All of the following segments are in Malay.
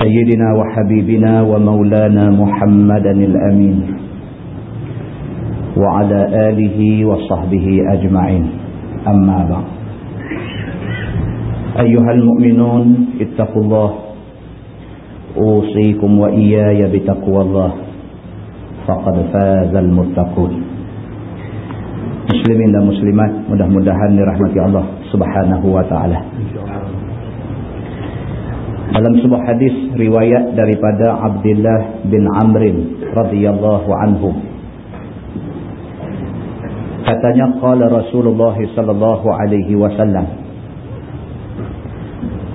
سيدنا وحبيبنا ومولانا محمدا الأمين وعلى آله وصحبه أجمعين. أما بعد. أيها المؤمنون اتقوا الله. أوصيكم وإياي بتقوى الله. فقد فاز المتقون. muslimin dan muslimat mudah-mudahan dirahmati Allah subhanahu wa dalam sebuah hadis riwayat daripada Abdullah bin Amrin radhiyallahu anhu. Katanya qala Rasulullah sallallahu alaihi wasallam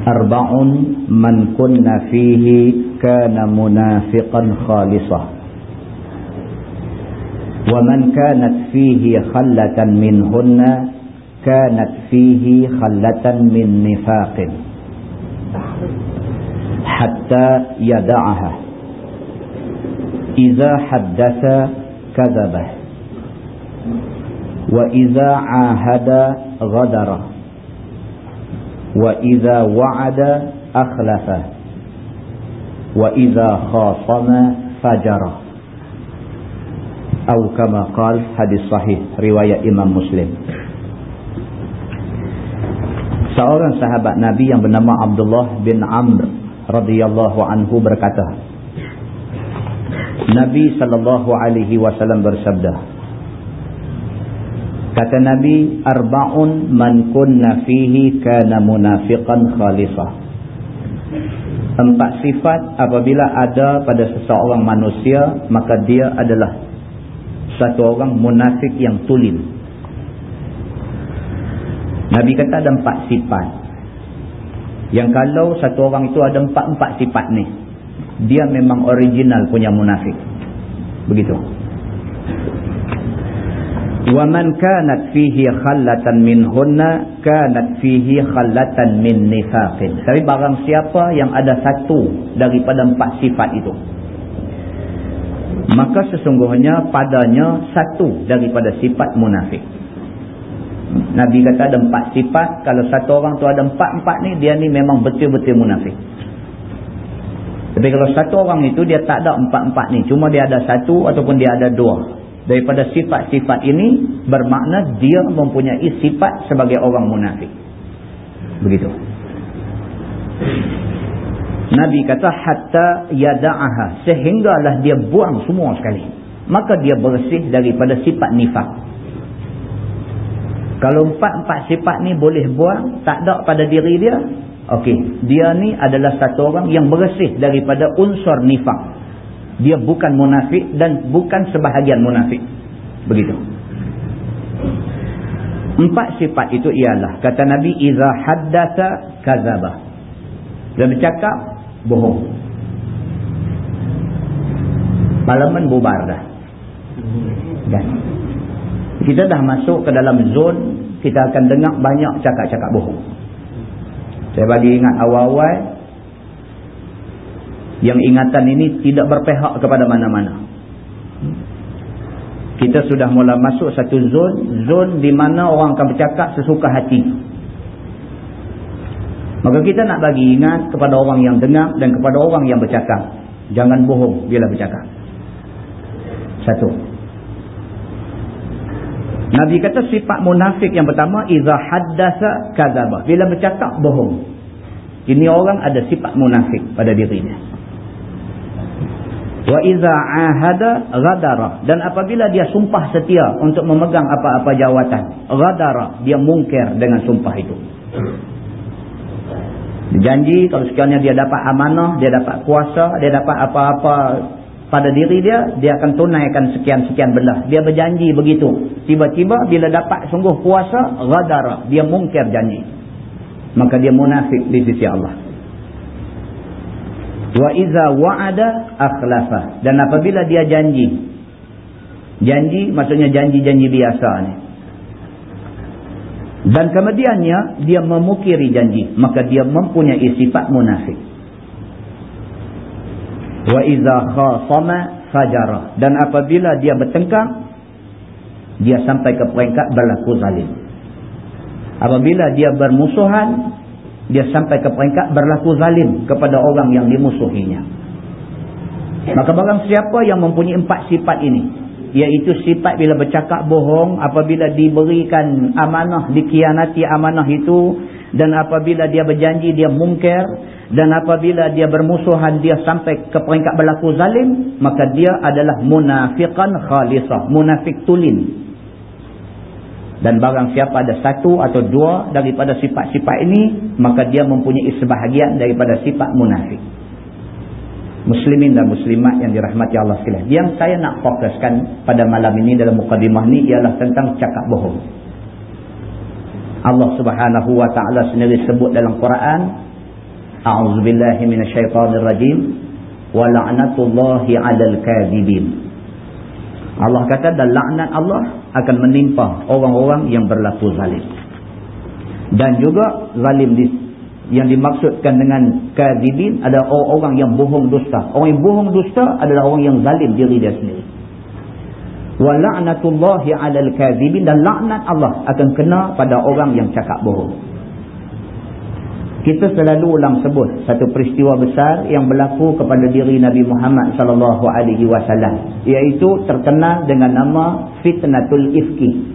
arba'un man kunna fihi kana munafiqan khalisah wa man kanat fihi khallatan minhunna kanat fihi khallatan min nifaqin hatta yada'aha idza haddatha kadhabah wa idza 'ahada ghadara wa idza wa'ada akhlafa wa idza khasama fajara atau kama qal hadis sahih riwayat Imam Muslim seorang sahabat Nabi yang bernama Abdullah bin Amr radhiyallahu anhu berkata Nabi sallallahu alaihi wasallam bersabda kata Nabi arbaun man kunna fihi kana munafiqan khalisah empat sifat apabila ada pada seseorang manusia maka dia adalah satu orang munafik yang tulim. Nabi kata ada empat sifat yang kalau satu orang itu ada empat-empat sifat ni dia memang original punya munafik. Begitu. Wa man kanat fihi khallatan minhunna kanat fihi khallatan min nifaqin. Tapi barang siapa yang ada satu daripada empat sifat itu maka sesungguhnya padanya satu daripada sifat munafik Nabi kata ada empat sifat. Kalau satu orang tu ada empat-empat ni dia ni memang betul-betul munafik. Tapi kalau satu orang itu dia tak ada empat-empat ni. Cuma dia ada satu ataupun dia ada dua. Daripada sifat-sifat ini bermakna dia mempunyai sifat sebagai orang munafik. Begitu. Nabi kata hatta yada'aha. Sehinggalah dia buang semua sekali. Maka dia bersih daripada sifat nifak kalau empat-empat sifat ni boleh buang tak ada pada diri dia okey. Dia ni adalah satu orang yang bersih daripada unsur nifak. Dia bukan munafik dan bukan sebahagian munafik. Begitu. Empat sifat itu ialah kata Nabi iza haddasa kazabah dia bercakap bohong. Parlimen bubar dah. Kan kita dah masuk ke dalam zon kita akan dengar banyak cakap-cakap bohong. Saya bagi ingat awal-awal yang ingatan ini tidak berpihak kepada mana-mana. Kita sudah mula masuk satu zon zon di mana orang akan bercakap sesuka hati. Maka kita nak bagi ingat kepada orang yang dengar dan kepada orang yang bercakap. Jangan bohong bila bercakap. Satu Nabi kata sifat munafik yang pertama iza haddasa kadzaba. Bila bercakap bohong. Ini orang ada sifat munafik pada dirinya. Wa iza ahada ghadara. Dan apabila dia sumpah setia untuk memegang apa-apa jawatan ghadara dia mungkir dengan sumpah itu. Janji kalau sekiranya dia dapat amanah dia dapat kuasa dia dapat apa-apa pada diri dia dia akan tunaikan sekian-sekian benda dia berjanji begitu tiba-tiba bila dapat sungguh kuasa ghadara dia mungkir janji maka dia munafik di sisi Allah Wa iza wa'ada akhlafa. Dan apabila dia janji. Janji maksudnya janji-janji biasa ni. Dan kemudiannya dia memukiri janji. Maka dia mempunyai sifat munafik. Wa iza khasama fajara. Dan apabila dia bertengkar. Dia sampai ke peringkat berlaku zalim. Apabila dia bermusuhan dia sampai ke peringkat berlaku zalim kepada orang yang dimusuhinya. Maka barang siapa yang mempunyai empat sifat ini, iaitu sifat bila bercakap bohong, apabila diberikan amanah, dikianati amanah itu, dan apabila dia berjanji dia mungkir, dan apabila dia bermusuhan dia sampai ke peringkat berlaku zalim, maka dia adalah munafiqan khalisah, munafik tulin, dan barang siapa ada satu atau dua daripada sifat-sifat ini maka dia mempunyai sebahagian daripada sifat munafik. Muslimin dan muslimat yang dirahmati Allah sekalian. Yang saya nak fokuskan pada malam ini dalam mukadimah ini ialah tentang cakap bohong Allah subhanahu wa ta'ala sendiri sebut dalam Quran a'udzubillahi minasyaitanirrajim wa la'natullahi 'alal kadhibin Allah kata dan laknat Allah akan menimpa orang-orang yang berlaku zalim. Dan juga zalim di, yang dimaksudkan dengan kadhibin adalah orang-orang yang bohong dusta. Orang yang bohong dusta adalah orang yang zalim diri dia sendiri. Wa la'natullahi 'alal kadhibin. Dan laknat Allah akan kena pada orang yang cakap bohong. Kita selalu ulang sebut satu peristiwa besar yang berlaku kepada diri Nabi Muhammad sallallahu alaihi wasallam iaitu terkenal dengan nama fitnatul ifki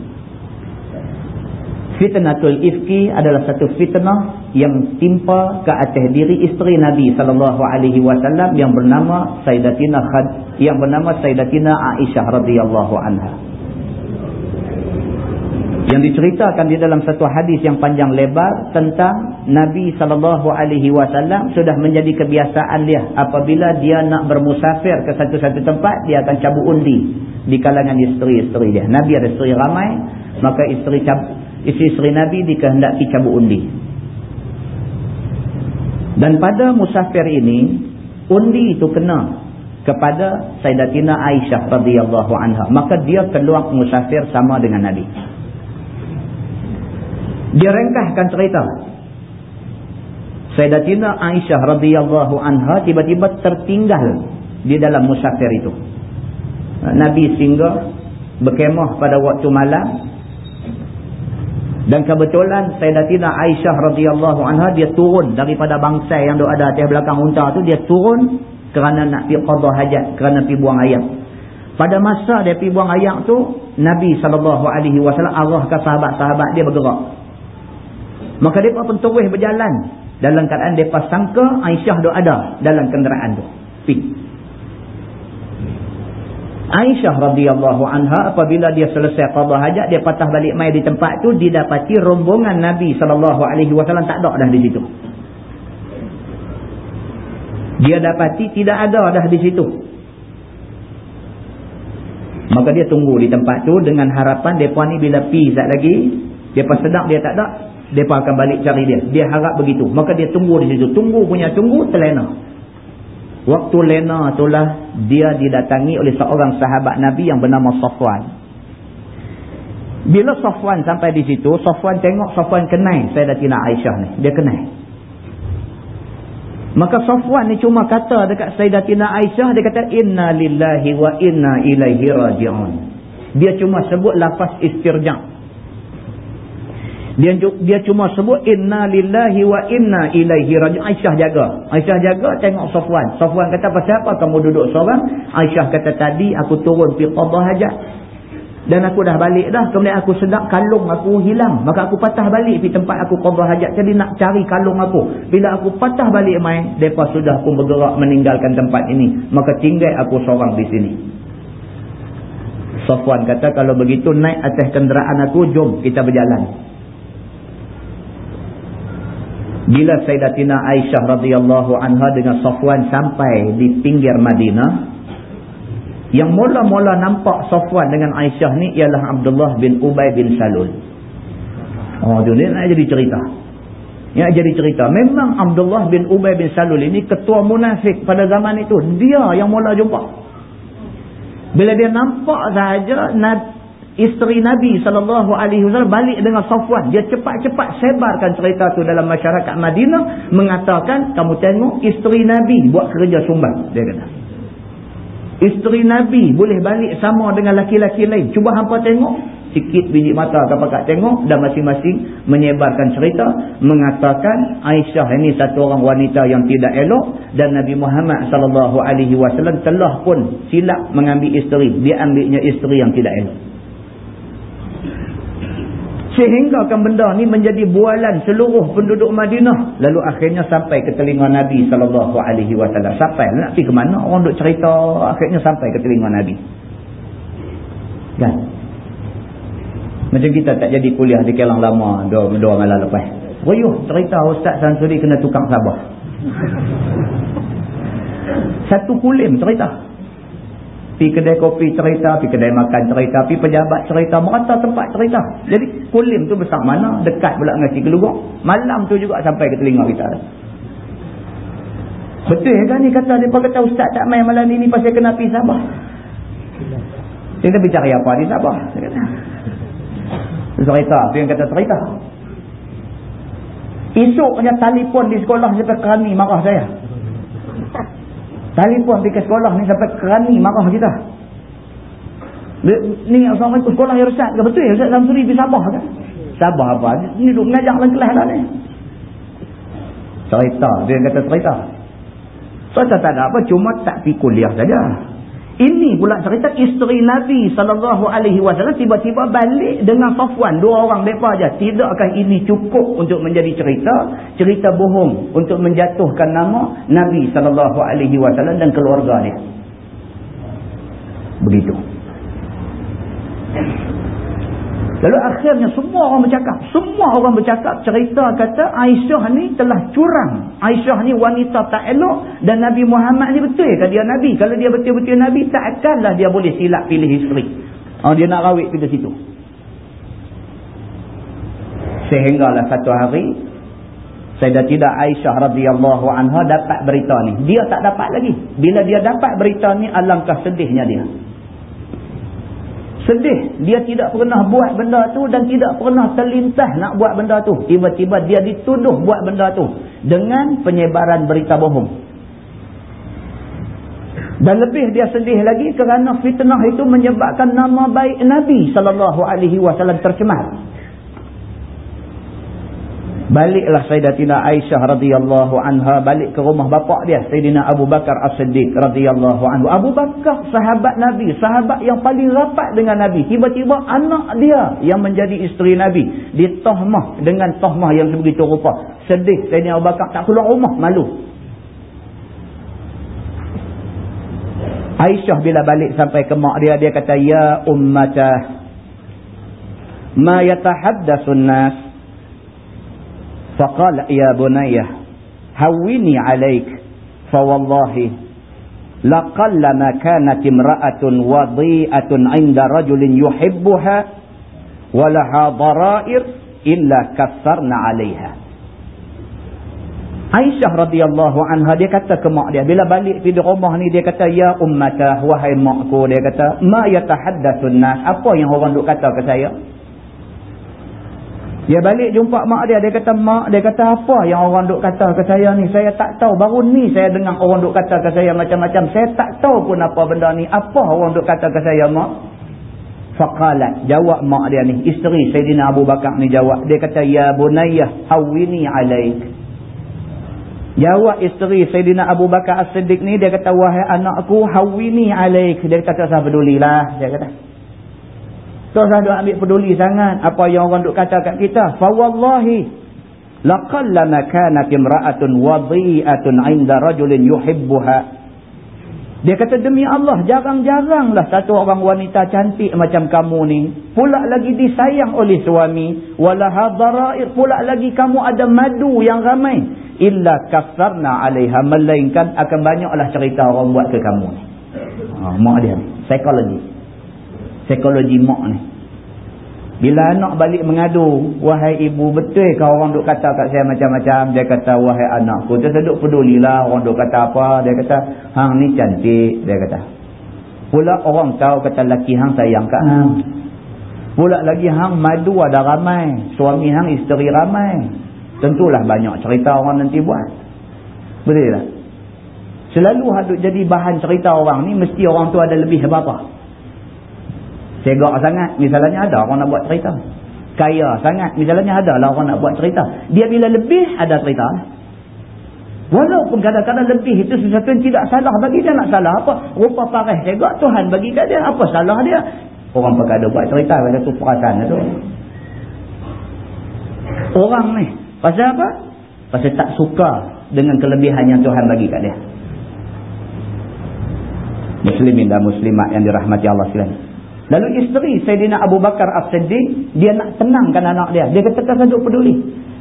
fitnatul ifki adalah satu fitnah yang timpa ke atas diri isteri Nabi sallallahu alaihi wasallam yang bernama Sayyidatina Khad yang bernama Sayyidatina Aisyah radhiyallahu anha. Yang diceritakan di dalam satu hadis yang panjang lebar tentang Nabi SAW sudah menjadi kebiasaan dia. Apabila dia nak bermusafir ke satu-satu tempat dia akan cabut undi di kalangan isteri-isteri dia Nabi ada isteri ramai maka isteri isteri Nabi dikehendaki cabut undi dan pada musafir ini undi itu kena kepada Sayyidatina Aisyah radhiyallahu anha maka dia keluar musafir sama dengan Nabi dia ringkaskan cerita. Sayyidatina Aisyah radhiyallahu anha tiba-tiba tertinggal di dalam musafir itu. Nabi singgah berkemah pada waktu malam dan kebetulan Sayyidatina Aisyah radhiyallahu anha dia turun daripada bangsa yang ada atas belakang unta tu dia turun kerana nak pergi qada hajat kerana pergi buang air. Pada masa dia pergi buang air tu Nabi wasallam arahkan sahabat-sahabat dia bergerak Maka mereka pun terus berjalan. Dalam keadaan mereka sangka Aisyah tu ada dalam kenderaan tu. Pi. Aisyah radhiyallahu anha apabila dia selesai qada hajat dia patah balik mai di tempat tu didapati rombongan Nabi sallallahu alaihi wasallam tak ada dah di situ. Dia dapati tidak ada dah di situ. Maka dia tunggu di tempat tu dengan harapan depa ni bila pi zat lagi, depa sedang dia tak ada, mereka akan balik cari dia. Dia harap begitu. Maka dia tunggu di situ. Tunggu punya tunggu, terlena. Waktu lena itulah dia didatangi oleh seorang sahabat Nabi yang bernama Safwan. Bila Safwan sampai di situ, Safwan tengok Safwan kenai Sayyidatina Aisyah ni. Dia kenai. Maka Safwan ni cuma kata dekat Sayyidatina Aisyah, dia kata, Inna lillahi wa inna ilaihi raji'un. Dia cuma sebut lafaz istirja' dia dia cuma sebut inna lillahi wa inna ilaihi raji'un. Aisyah jaga. Aisyah jaga tengok Safwan. Safwan kata pasal apa kamu duduk seorang? Aisyah kata tadi aku turun pergi qada hajat dan aku dah balik dah. Kemudian aku sedap kalung aku hilang. Maka aku patah balik pergi tempat aku qada hajat jadi nak cari kalung aku. Bila aku patah balik mai depa sudah pun bergerak meninggalkan tempat ini. Maka tinggal aku seorang di sini. Safwan kata kalau begitu naik atas kenderaan aku jom kita berjalan bila Sayyidatina Aisyah radhiyallahu anha dengan Safwan sampai di pinggir Madinah yang mula-mula nampak Safwan dengan Aisyah ni ialah Abdullah bin Ubay bin Salul oh tu ni nak jadi cerita Yang jadi cerita. Memang Abdullah bin Ubay bin Salul ini ketua munafik pada zaman itu. Dia yang mula jumpa. Bila dia nampak sahaja isteri Nabi SAW balik dengan Safwan. Dia cepat-cepat sebarkan cerita tu dalam masyarakat Madinah. Mengatakan, kamu tengok isteri Nabi buat kerja sumbang. Dia kata. Isteri Nabi boleh balik sama dengan laki-laki lain. Cuba hampa tengok. Sikit biji mata kakak tengok. Dan masing-masing menyebarkan cerita. Mengatakan Aisyah ini satu orang wanita yang tidak elok. Dan Nabi Muhammad SAW telah pun silap mengambil isteri. Dia ambilnya isteri yang tidak elok. Sehingga kan benda ni menjadi bualan seluruh penduduk Madinah. Lalu akhirnya sampai ke telinga Nabi SAW. Sampai nak pergi ke mana orang duk cerita. Akhirnya sampai ke telinga Nabi. Kan? Macam kita tak jadi kuliah di Kelang Lama dua, dua malam lepas. Ruyuh cerita Ustaz Sansuri kena tukang sabah. Satu kulim cerita pi kedai kopi cerita, pi kedai makan cerita, pi pejabat cerita, merata tempat cerita. Jadi kulim tu besar mana, dekat pula dengan si gelugong. Malam tu juga sampai ke telinga kita. Betul kan ni kata, dia kata ustaz tak main malam ni, ni pasal kena pi Sabah. Dia kata apa di Sabah? Dia kata. Cerita, tu yang kata cerita. Esoknya telefon di sekolah sampai kerani marah saya. Telefon pergi sekolah ni sampai kerani marah kita. Ni Assalamualaikum sekolah ya Ustaz ke betul ya Ustaz Samsuri pergi Sabah kan? Sabah apa? Ni duduk mengajar dalam kelas dah ni. Cerita. Dia kata cerita. Cerita tak ada apa. Cuma tak pergi kuliah saja. Ini pula cerita isteri Nabi SAW tiba-tiba balik dengan Safwan. Dua orang mereka aja. Tidakkah ini cukup untuk menjadi cerita? Cerita bohong untuk menjatuhkan nama Nabi SAW dan keluarga dia. Begitu. Lalu akhirnya semua orang bercakap. Semua orang bercakap cerita kata Aisyah ni telah curang. Aisyah ni wanita tak elok. Dan Nabi Muhammad ni betul ke dia Nabi? Kalau dia betul-betul Nabi takkanlah dia boleh silap pilih isteri. Oh, dia nak rawit ke situ. Sehinggalah satu hari. Tidak Aisyah radhiyallahu anha dapat berita ni. Dia tak dapat lagi. Bila dia dapat berita ni alangkah sedihnya dia sedih. Dia tidak pernah buat benda tu dan tidak pernah terlintas nak buat benda tu. Tiba-tiba dia dituduh buat benda tu dengan penyebaran berita bohong. Dan lebih dia sedih lagi kerana fitnah itu menyebabkan nama baik Nabi SAW tercemar Baliklah Sayyidatina Aisyah radhiyallahu anha balik ke rumah bapak dia Sayyidina Abu Bakar As-Siddiq radhiyallahu anhu. Abu Bakar sahabat Nabi, sahabat yang paling rapat dengan Nabi. Tiba-tiba anak dia yang menjadi isteri Nabi ditahmah dengan tahmah yang begitu rupa. Sedih Sayyidina Abu Bakar tak keluar rumah, malu. Aisyah bila balik sampai ke mak dia dia kata ya ummata ma yatahaddatsun nas فقال يا بني هوني عليك فوالله لقلما كانت امرأة وضيئة عند رجل يحبها ولها ضرائر إلا كثرنا عليها Aisyah radhiyallahu anha dia kata ke mak dia bila balik pergi rumah ni dia kata ya ummatah wahai makku dia kata ma yatahaddatsun nas apa yang orang duk kata ke saya dia balik jumpa mak dia. Dia kata, mak, dia kata apa yang orang duk kata ke saya ni? Saya tak tahu. Baru ni saya dengar orang duk kata ke saya macam-macam. Saya tak tahu pun apa benda ni. Apa orang duk kata ke saya, mak? Faqalat. Jawab mak dia ni. Isteri Sayyidina Abu Bakar ni jawab. Dia kata, Ya bunayah hawini alaik. Jawab isteri Sayyidina Abu Bakar As-Siddiq ni. Dia kata, wahai anakku hawini alaik. Dia kata, saya pedulilah. Dia kata. Usah duk ambil peduli sangat apa yang orang duk kata kat kita. Fa wallahi laqallama kanat imra'atun wadhi'atun 'inda rajulin yuhibbuha. Dia kata demi Allah jarang-jaranglah satu orang wanita cantik macam kamu ni pula lagi disayang oleh suami wala hadara'ir pula lagi kamu ada madu yang ramai illa kasarna 'alaiha melainkan akan banyaklah cerita orang buat ke kamu ni. Ha, mak dia psikologi psikologi mak ni Bila anak balik mengadu, wahai ibu betul kau orang duk kata kat saya macam-macam. Dia kata, wahai anakku, dia duk pedulilah orang duk kata apa. Dia kata, hang ni cantik. Dia kata. Pula orang tahu kata laki hang sayang kat hang. Pula lagi hang madu ada ramai. Suami hang isteri ramai. Tentulah banyak cerita orang nanti buat. Betul tak? Selalu hadut jadi bahan cerita orang ni, mesti orang tu ada lebih apa-apa. Segak sangat, misalnya ada orang nak buat cerita. Kaya sangat, misalnya ada lah orang nak buat cerita. Dia bila lebih, ada cerita. Walaupun kadang-kadang lebih itu sesuatu yang tidak salah bagi dia nak salah apa. Rupa parah segak, Tuhan bagi kat dia. Apa salah dia? Orang pakai ada buat cerita, pada tu perasaan tu. Orang ni, pasal apa? Pasal tak suka dengan kelebihan yang Tuhan bagi kat dia. Muslimin dan muslimat yang dirahmati Allah sekalian. Lalu isteri Sayyidina Abu Bakar As-Siddiq, dia nak tenangkan anak dia. Dia kata, tak saduk peduli.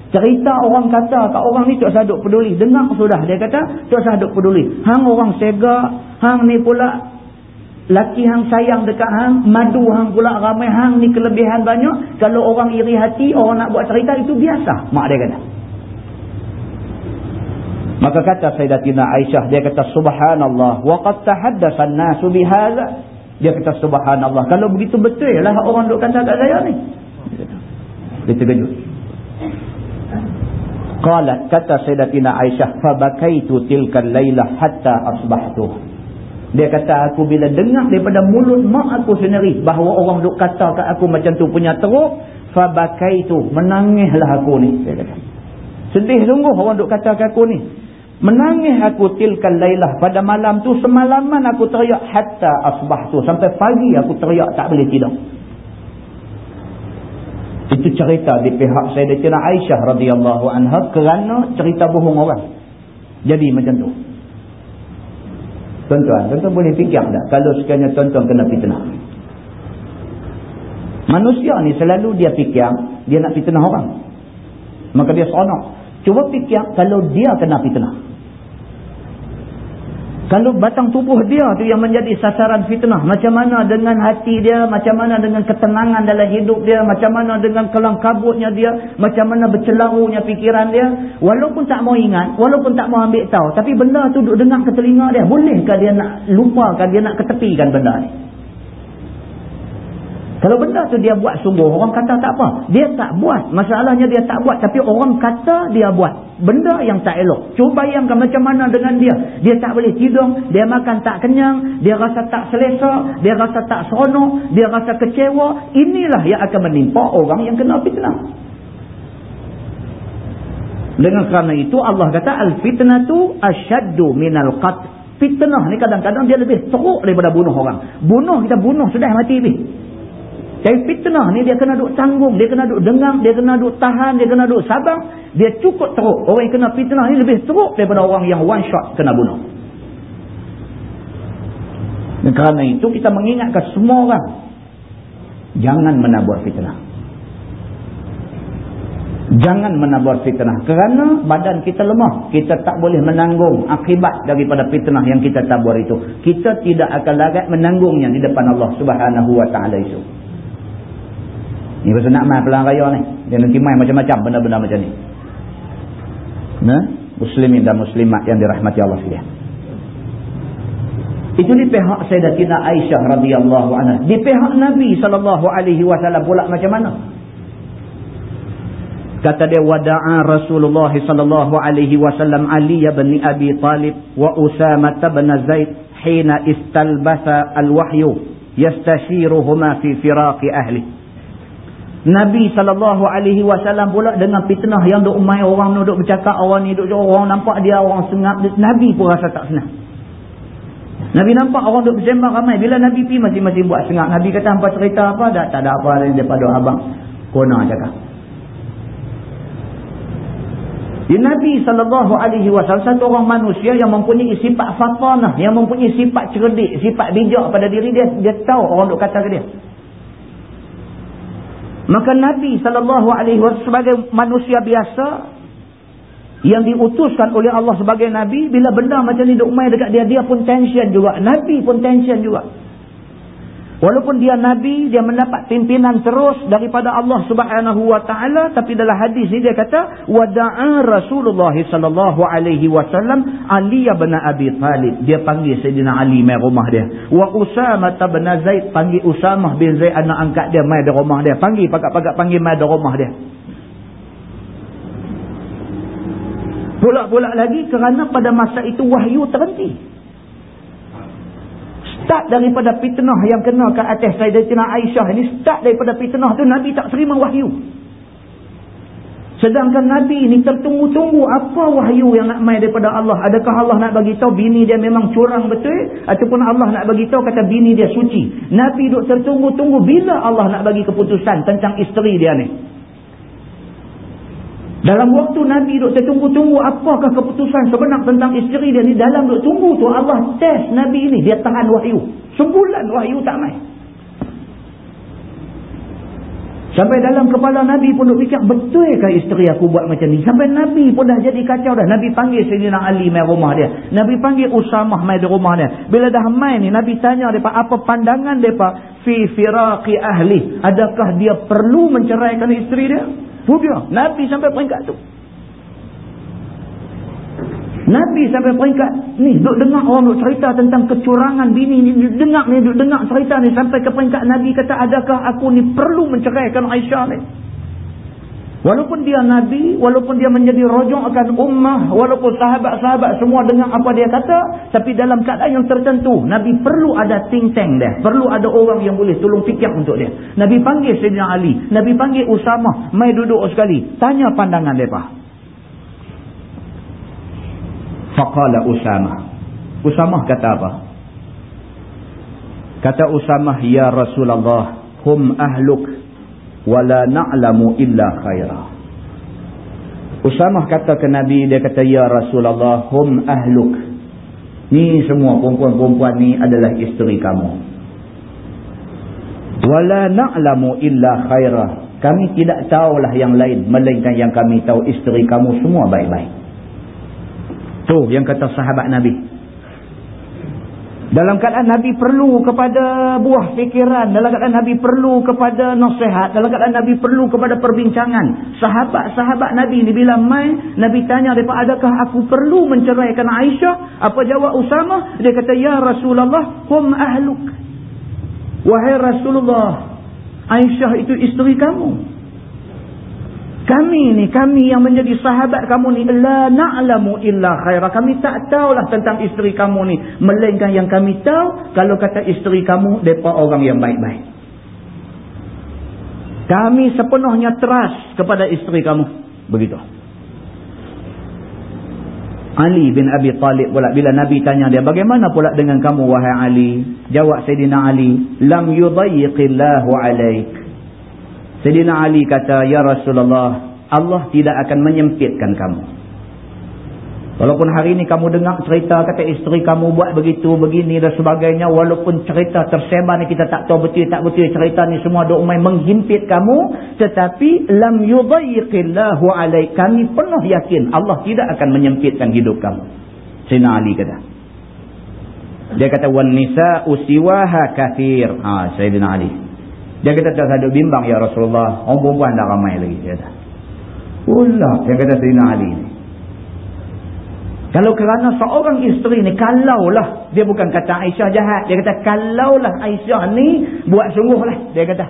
Cerita orang kata kat orang ni tak saduk peduli. Dengar sudah. Dia kata, tak saduk peduli. Hang orang sega, hang ni pula laki hang sayang dekat hang, madu hang pula ramai hang ni kelebihan banyak. Kalau orang iri hati, orang nak buat cerita, itu biasa. Mak dia kata. Maka kata Sayyidatina Aisyah, dia kata, Subhanallah, wa qad tahaddasan nasu bihazah. Dia kata subhanallah. Kalau begitu betul lah orang duk kata kat saya ni. Dia terkejut. Qalat kata Sayyidatina Aisyah fabakaitu tilka al-lailah hatta asbahtu. Dia kata aku bila dengar daripada mulut mak aku sendiri bahawa orang duk kata kat aku macam tu punya teruk, fabakaitu menangislah aku ni. Dia kata. Sedih sungguh orang duk kata kat aku ni. Menangis aku tilkan laylah. Pada malam tu semalaman aku teriak hatta asbah tu. Sampai pagi aku teriak tak boleh tidur. Itu cerita di pihak Sayyidatina Aisyah radhiyallahu anha kerana cerita bohong orang. Jadi macam tu. Tuan-tuan, tuan-tuan boleh fikir tak? Kalau sekiranya tuan-tuan kena fitnah. Manusia ni selalu dia fikir, dia nak fitnah orang. Maka dia seronok. Cuba fikir kalau dia kena fitnah. Kalau batang tubuh dia tu yang menjadi sasaran fitnah. Macam mana dengan hati dia. Macam mana dengan ketenangan dalam hidup dia. Macam mana dengan kelang kabutnya dia. Macam mana bercelarunya fikiran dia. Walaupun tak mau ingat. Walaupun tak mau ambil tahu. Tapi benda tu duduk dengar ke telinga dia. Bolehkah dia nak lupakan. Dia nak ketepikan benda ni. Kalau benda tu dia buat sungguh, orang kata tak apa. Dia tak buat. Masalahnya dia tak buat. Tapi orang kata dia buat. Benda yang tak elok. Cuba bayangkan macam mana dengan dia. Dia tak boleh tidur. Dia makan tak kenyang. Dia rasa tak selesa. Dia rasa tak seronok. Dia rasa kecewa. Inilah yang akan menimpa orang yang kena fitnah. Dengan kerana itu Allah kata al-fitnatu asyaddu minal qat. Fitnah ni kadang-kadang dia lebih teruk daripada bunuh orang. Bunuh kita bunuh sudah mati. Tapi fitnah ni dia kena duk tanggung, dia kena duk dengar, dia kena duk tahan, dia kena duk sabar. Dia cukup teruk. Orang yang kena fitnah ni lebih teruk daripada orang yang one shot kena bunuh. Dan kerana itu kita mengingatkan semua orang. Jangan menabur fitnah. Jangan menabur fitnah. Kerana badan kita lemah. Kita tak boleh menanggung akibat daripada fitnah yang kita tabur itu. Kita tidak akan lagat menanggungnya di depan Allah subhanahu wa ta'ala itu. Ni pasal nak main pelan raya ni. Dia nanti main macam-macam benda-benda macam ni. Nah, muslimin dan muslimat yang dirahmati Allah sekalian. Itu di pihak Sayyidatina Aisyah radhiyallahu anha. Di pihak Nabi sallallahu alaihi wasallam pula macam mana? Kata dia wada'a Rasulullah sallallahu alaihi wasallam Ali bin Abi Talib wa Usama bin Zaid hina istalbasa al-wahyu yastashiruhuma fi firaqi ahli. Nabi SAW pula dengan fitnah yang duk umai orang duk bercakap orang ni duk orang nampak dia orang sengap Nabi pun rasa tak senang. Nabi nampak orang duk bersembang ramai. Bila Nabi pi masing-masing buat sengap Nabi kata hampa cerita apa tak, tak ada apa daripada abang. Kona cakap. Ya, Nabi SAW satu orang manusia yang mempunyai sifat fatanah, yang mempunyai sifat cerdik, sifat bijak pada diri dia, dia tahu orang duk kata ke dia. Maka Nabi SAW sebagai manusia biasa yang diutuskan oleh Allah sebagai Nabi, bila benda macam ni duk main dekat dia, dia pun tension juga. Nabi pun tension juga. Walaupun dia Nabi, dia mendapat pimpinan terus daripada Allah subhanahu wa ta'ala. Tapi dalam hadis ni dia kata, Wada'a Rasulullah sallallahu alaihi wasallam Ali bin Abi Talib. Dia panggil Sayyidina Ali mai rumah dia. Usama bin Zaid panggil Usama bin Zaid anak angkat dia mai di rumah dia. Panggil, pakat-pakat panggil mai di rumah dia. Pulak-pulak lagi kerana pada masa itu wahyu terhenti start daripada fitnah yang kena ke atas Sayyidatina Aisyah ini start daripada fitnah tu Nabi tak terima wahyu. Sedangkan Nabi ini tertunggu-tunggu apa wahyu yang nak mai daripada Allah. Adakah Allah nak bagi tahu bini dia memang curang betul ataupun Allah nak bagi tahu kata bini dia suci? Nabi duk tertunggu-tunggu bila Allah nak bagi keputusan tentang isteri dia ni dalam waktu Nabi duk tertunggu-tunggu apakah keputusan sebenar tentang isteri dia ni. Dalam duk tunggu tu Allah test Nabi ini. Dia tahan wahyu. Sebulan wahyu tak main. Sampai dalam kepala Nabi pun duk fikir betulkah isteri aku buat macam ni. Sampai Nabi pun dah jadi kacau dah. Nabi panggil Sayyidina Ali main rumah dia. Nabi panggil Usamah main di rumah dia. Bila dah main ni Nabi tanya mereka apa pandangan mereka. Fi firaqi ahli. Adakah dia perlu menceraikan isteri dia? Sudah. Nabi sampai peringkat tu. Nabi sampai peringkat ni. Duk dengar orang duk cerita tentang kecurangan bini ni. Duk dengar ni. Duk dengar cerita ni. Sampai ke peringkat Nabi kata adakah aku ni perlu menceraikan Aisyah ni. Walaupun dia Nabi, walaupun dia menjadi rojong akan ummah, walaupun sahabat-sahabat semua dengar apa dia kata, tapi dalam keadaan yang tertentu, Nabi perlu ada think tank dia. Perlu ada orang yang boleh tolong fikir untuk dia. Nabi panggil Sayyidina Ali, Nabi panggil Usamah, mai duduk sekali. Tanya pandangan mereka. Faqala Usamah. Usamah kata apa? Kata Usamah, Ya Rasulullah, hum ahluk wala na'lamu illa khaira. Usamah kata ke Nabi dia kata ya Rasulullah hum ahluk. Ni semua perempuan-perempuan ni adalah isteri kamu. Wala na'lamu illa khaira. Kami tidak tahulah yang lain melainkan yang kami tahu isteri kamu semua baik-baik. Tu yang kata sahabat Nabi dalam keadaan Nabi perlu kepada buah fikiran. Dalam keadaan Nabi perlu kepada nasihat. Dalam keadaan Nabi perlu kepada perbincangan. Sahabat-sahabat Nabi ni bila main, Nabi tanya mereka, adakah aku perlu menceraikan Aisyah? Apa jawab Usama? Dia kata, Ya Rasulullah, hum ahluk. Wahai Rasulullah, Aisyah itu isteri kamu. Kami ni, kami yang menjadi sahabat kamu ni, la na'lamu illa khaira. Kami tak tahulah tentang isteri kamu ni. Melainkan yang kami tahu, kalau kata isteri kamu, mereka orang yang baik-baik. Kami sepenuhnya trust kepada isteri kamu. Begitu. Ali bin Abi Talib pula, bila Nabi tanya dia, bagaimana pula dengan kamu, wahai Ali? Jawab Sayyidina Ali, lam yudayiqillahu alaik. Sayyidina Ali kata, Ya Rasulullah, Allah tidak akan menyempitkan kamu. Walaupun hari ini kamu dengar cerita kata isteri kamu buat begitu, begini dan sebagainya. Walaupun cerita tersebar ni kita tak tahu betul tak betul cerita ni semua doa umai menghimpit kamu. Tetapi lam yudayiqillahu alaik. Kami penuh yakin Allah tidak akan menyempitkan hidup kamu. Sayyidina Ali kata. Dia kata, wan nisa usiwaha kathir. Ha, Sayyidina Ali. Dia kata tak ada bimbang ya Rasulullah. Orang perempuan dah ramai lagi. Dia kata. Ulah yang kata Sayyidina Ali ni. Kalau kerana seorang isteri ni, kalaulah, dia bukan kata Aisyah jahat. Dia kata, kalaulah Aisyah ni buat sungguh lah. Dia kata.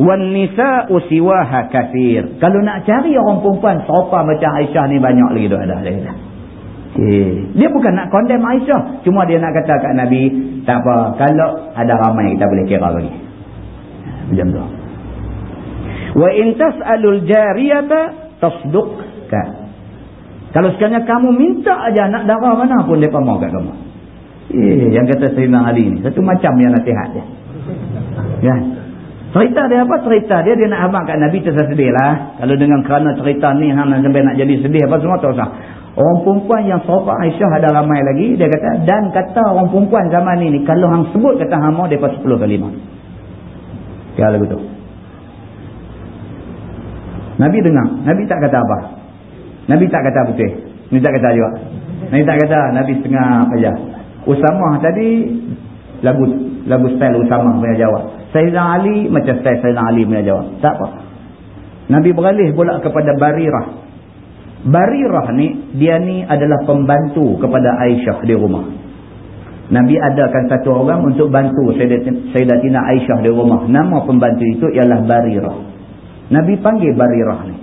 Wan nisa'u siwaha kathir. Kalau nak cari orang perempuan serupa macam Aisyah ni banyak lagi tu ada. Dia kata. Okay. Dia bukan nak condemn Aisyah. Cuma dia nak kata kat Nabi, tak apa. Kalau ada ramai kita boleh kira lagi macam tu wa in tas'alul jariyata tasduqka. Kalau sekiranya kamu minta aja anak darah mana pun depa mau kat kamu eh yang kata Sayyidina Ali ni satu macam yang nasihat dia. Kan cerita dia apa? Cerita dia dia nak abang kat Nabi tersedih lah. Kalau dengan kerana cerita ni hang sampai nak jadi sedih apa semua tak usah. Orang perempuan yang sopa Aisyah ada ramai lagi dia kata dan kata orang perempuan zaman ni kalau hang sebut kata hang mau depa 10 kali mau Ya lagu tu. Nabi dengar. Nabi tak kata apa. Nabi tak kata putih. Nabi tak kata juga. Nabi tak kata. Nabi setengah apa je. Usamah tadi lagu lagu style Usama punya jawab. Sayyidina Ali macam style Sayyidina Ali punya jawab. Tak apa. Nabi beralih pula kepada Barirah. Barirah ni, dia ni adalah pembantu kepada Aisyah di rumah. Nabi adakan satu orang untuk bantu Sayyidatina Aisyah di rumah. Nama pembantu itu ialah Barirah. Nabi panggil Barirah ni.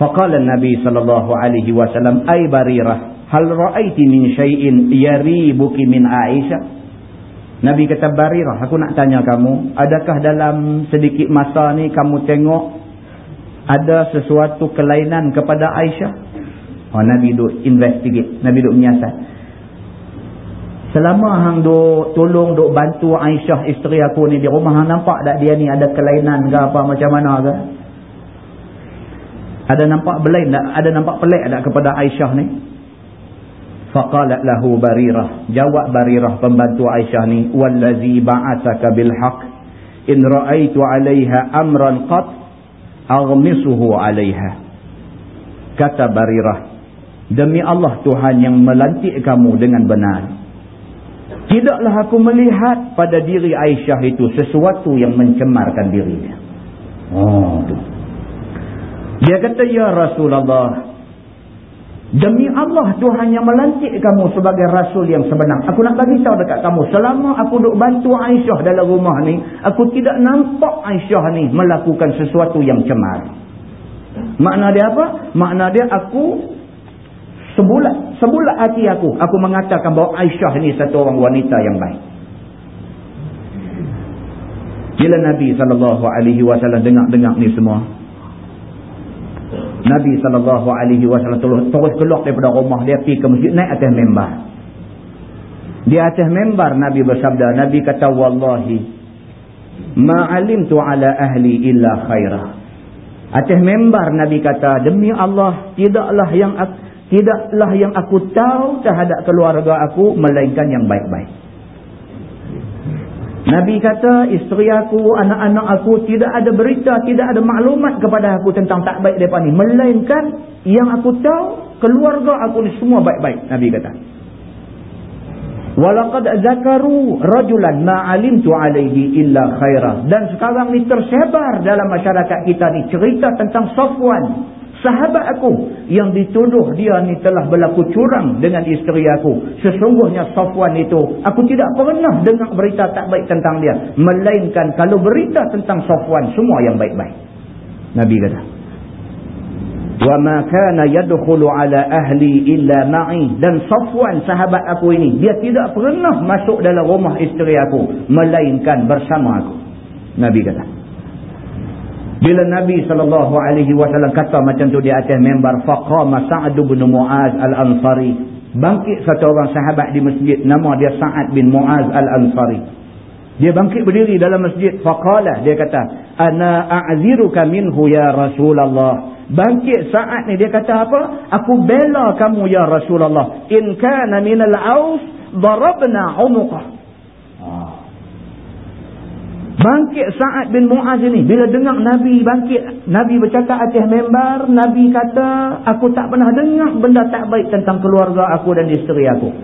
Faqala Nabi sallallahu alaihi wasallam, "Ai Barirah, hal ra'aiti min syai'in yaribuki min Aisyah?" Nabi kata Barirah, aku nak tanya kamu, adakah dalam sedikit masa ni kamu tengok ada sesuatu kelainan kepada Aisyah? Oh, Nabi duk investigate, Nabi duk menyiasat. Selama hang duk tolong duk bantu Aisyah isteri aku ni di rumah hang nampak tak dia ni ada kelainan ke apa macam mana ke? Ada nampak belain tak? Ada nampak pelik tak kepada Aisyah ni? Faqalat lahu Barirah. Jawab Barirah pembantu Aisyah ni. Wallazi ba'asaka bilhaq. In ra'aitu alaiha amran qat. Aghmisuhu alaiha. Kata Barirah. Demi Allah Tuhan yang melantik kamu dengan benar. Tidaklah aku melihat pada diri Aisyah itu sesuatu yang mencemarkan dirinya. Oh, tu. Dia kata, Ya Rasulullah, demi Allah Tuhan yang melantik kamu sebagai Rasul yang sebenar. Aku nak bagi tahu dekat kamu, selama aku duk bantu Aisyah dalam rumah ni, aku tidak nampak Aisyah ni melakukan sesuatu yang cemar. Makna dia apa? Makna dia aku sebulat, sebulat hati aku, aku mengatakan bahawa Aisyah ni satu orang wanita yang baik. Bila Nabi SAW dengar-dengar ni semua, Nabi SAW terus keluar daripada rumah dia pergi ke masjid naik atas membar. Di atas membar Nabi bersabda, Nabi kata wallahi ma'alimtu ala ahli illa khairah. Atas membar Nabi kata, demi Allah tidaklah yang tidaklah yang aku tahu terhadap keluarga aku melainkan yang baik-baik. Nabi kata isteri aku, anak-anak aku tidak ada berita, tidak ada maklumat kepada aku tentang tak baik mereka ni. Melainkan yang aku tahu, keluarga aku ni semua baik-baik. Nabi kata. Walaqad zakaru rajulan ma'alimtu alaihi illa khairah. Dan sekarang ni tersebar dalam masyarakat kita ni cerita tentang Safwan sahabat aku yang dituduh dia ni telah berlaku curang dengan isteri aku. Sesungguhnya Safwan itu aku tidak pernah dengar berita tak baik tentang dia. Melainkan kalau berita tentang Safwan semua yang baik-baik. Nabi kata ma kana yadkhulu ala ahli illa ma'i. Dan Safwan sahabat aku ini dia tidak pernah masuk dalam rumah isteri aku melainkan bersama aku. Nabi kata bila Nabi SAW kata macam tu di atas membar faqama Sa'd bin Mu'az al-Ansari. Bangkit satu orang sahabat di masjid nama dia Sa'ad bin Mu'az al-Ansari. Dia bangkit berdiri dalam masjid faqala dia kata ana a'ziruka minhu ya Rasulullah. Bangkit Sa'ad ni dia kata apa? Aku bela kamu ya Rasulullah. In kana minal aus darabna 'unuqah. Bangkit Sa'ad bin Mu'az ini. Bila dengar Nabi bangkit. Nabi bercakap atas membar. Nabi kata, aku tak pernah dengar benda tak baik tentang keluarga aku dan isteri aku.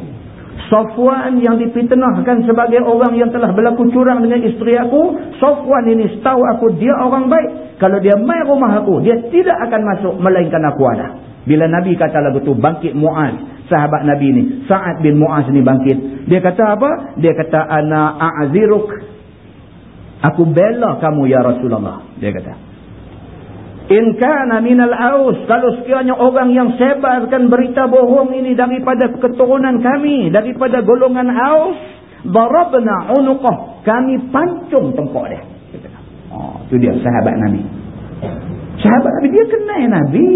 Sofwan yang dipitnahkan sebagai orang yang telah berlaku curang dengan isteri aku. Sofwan ini setahu aku dia orang baik. Kalau dia main rumah aku, dia tidak akan masuk melainkan aku ada. Bila Nabi kata lagu tu bangkit Mu'az. Sahabat Nabi ni. Sa'ad bin Mu'az ni bangkit. Dia kata apa? Dia kata, Ana a'ziruk Aku bela kamu ya Rasulullah. Dia kata. In kana minal aus. Kalau sekiranya orang yang sebarkan berita bohong ini daripada keturunan kami. Daripada golongan aus. Darabna unuqah. Kami pancung tempok dia. oh, itu dia sahabat Nabi. Sahabat Nabi dia kenal Nabi.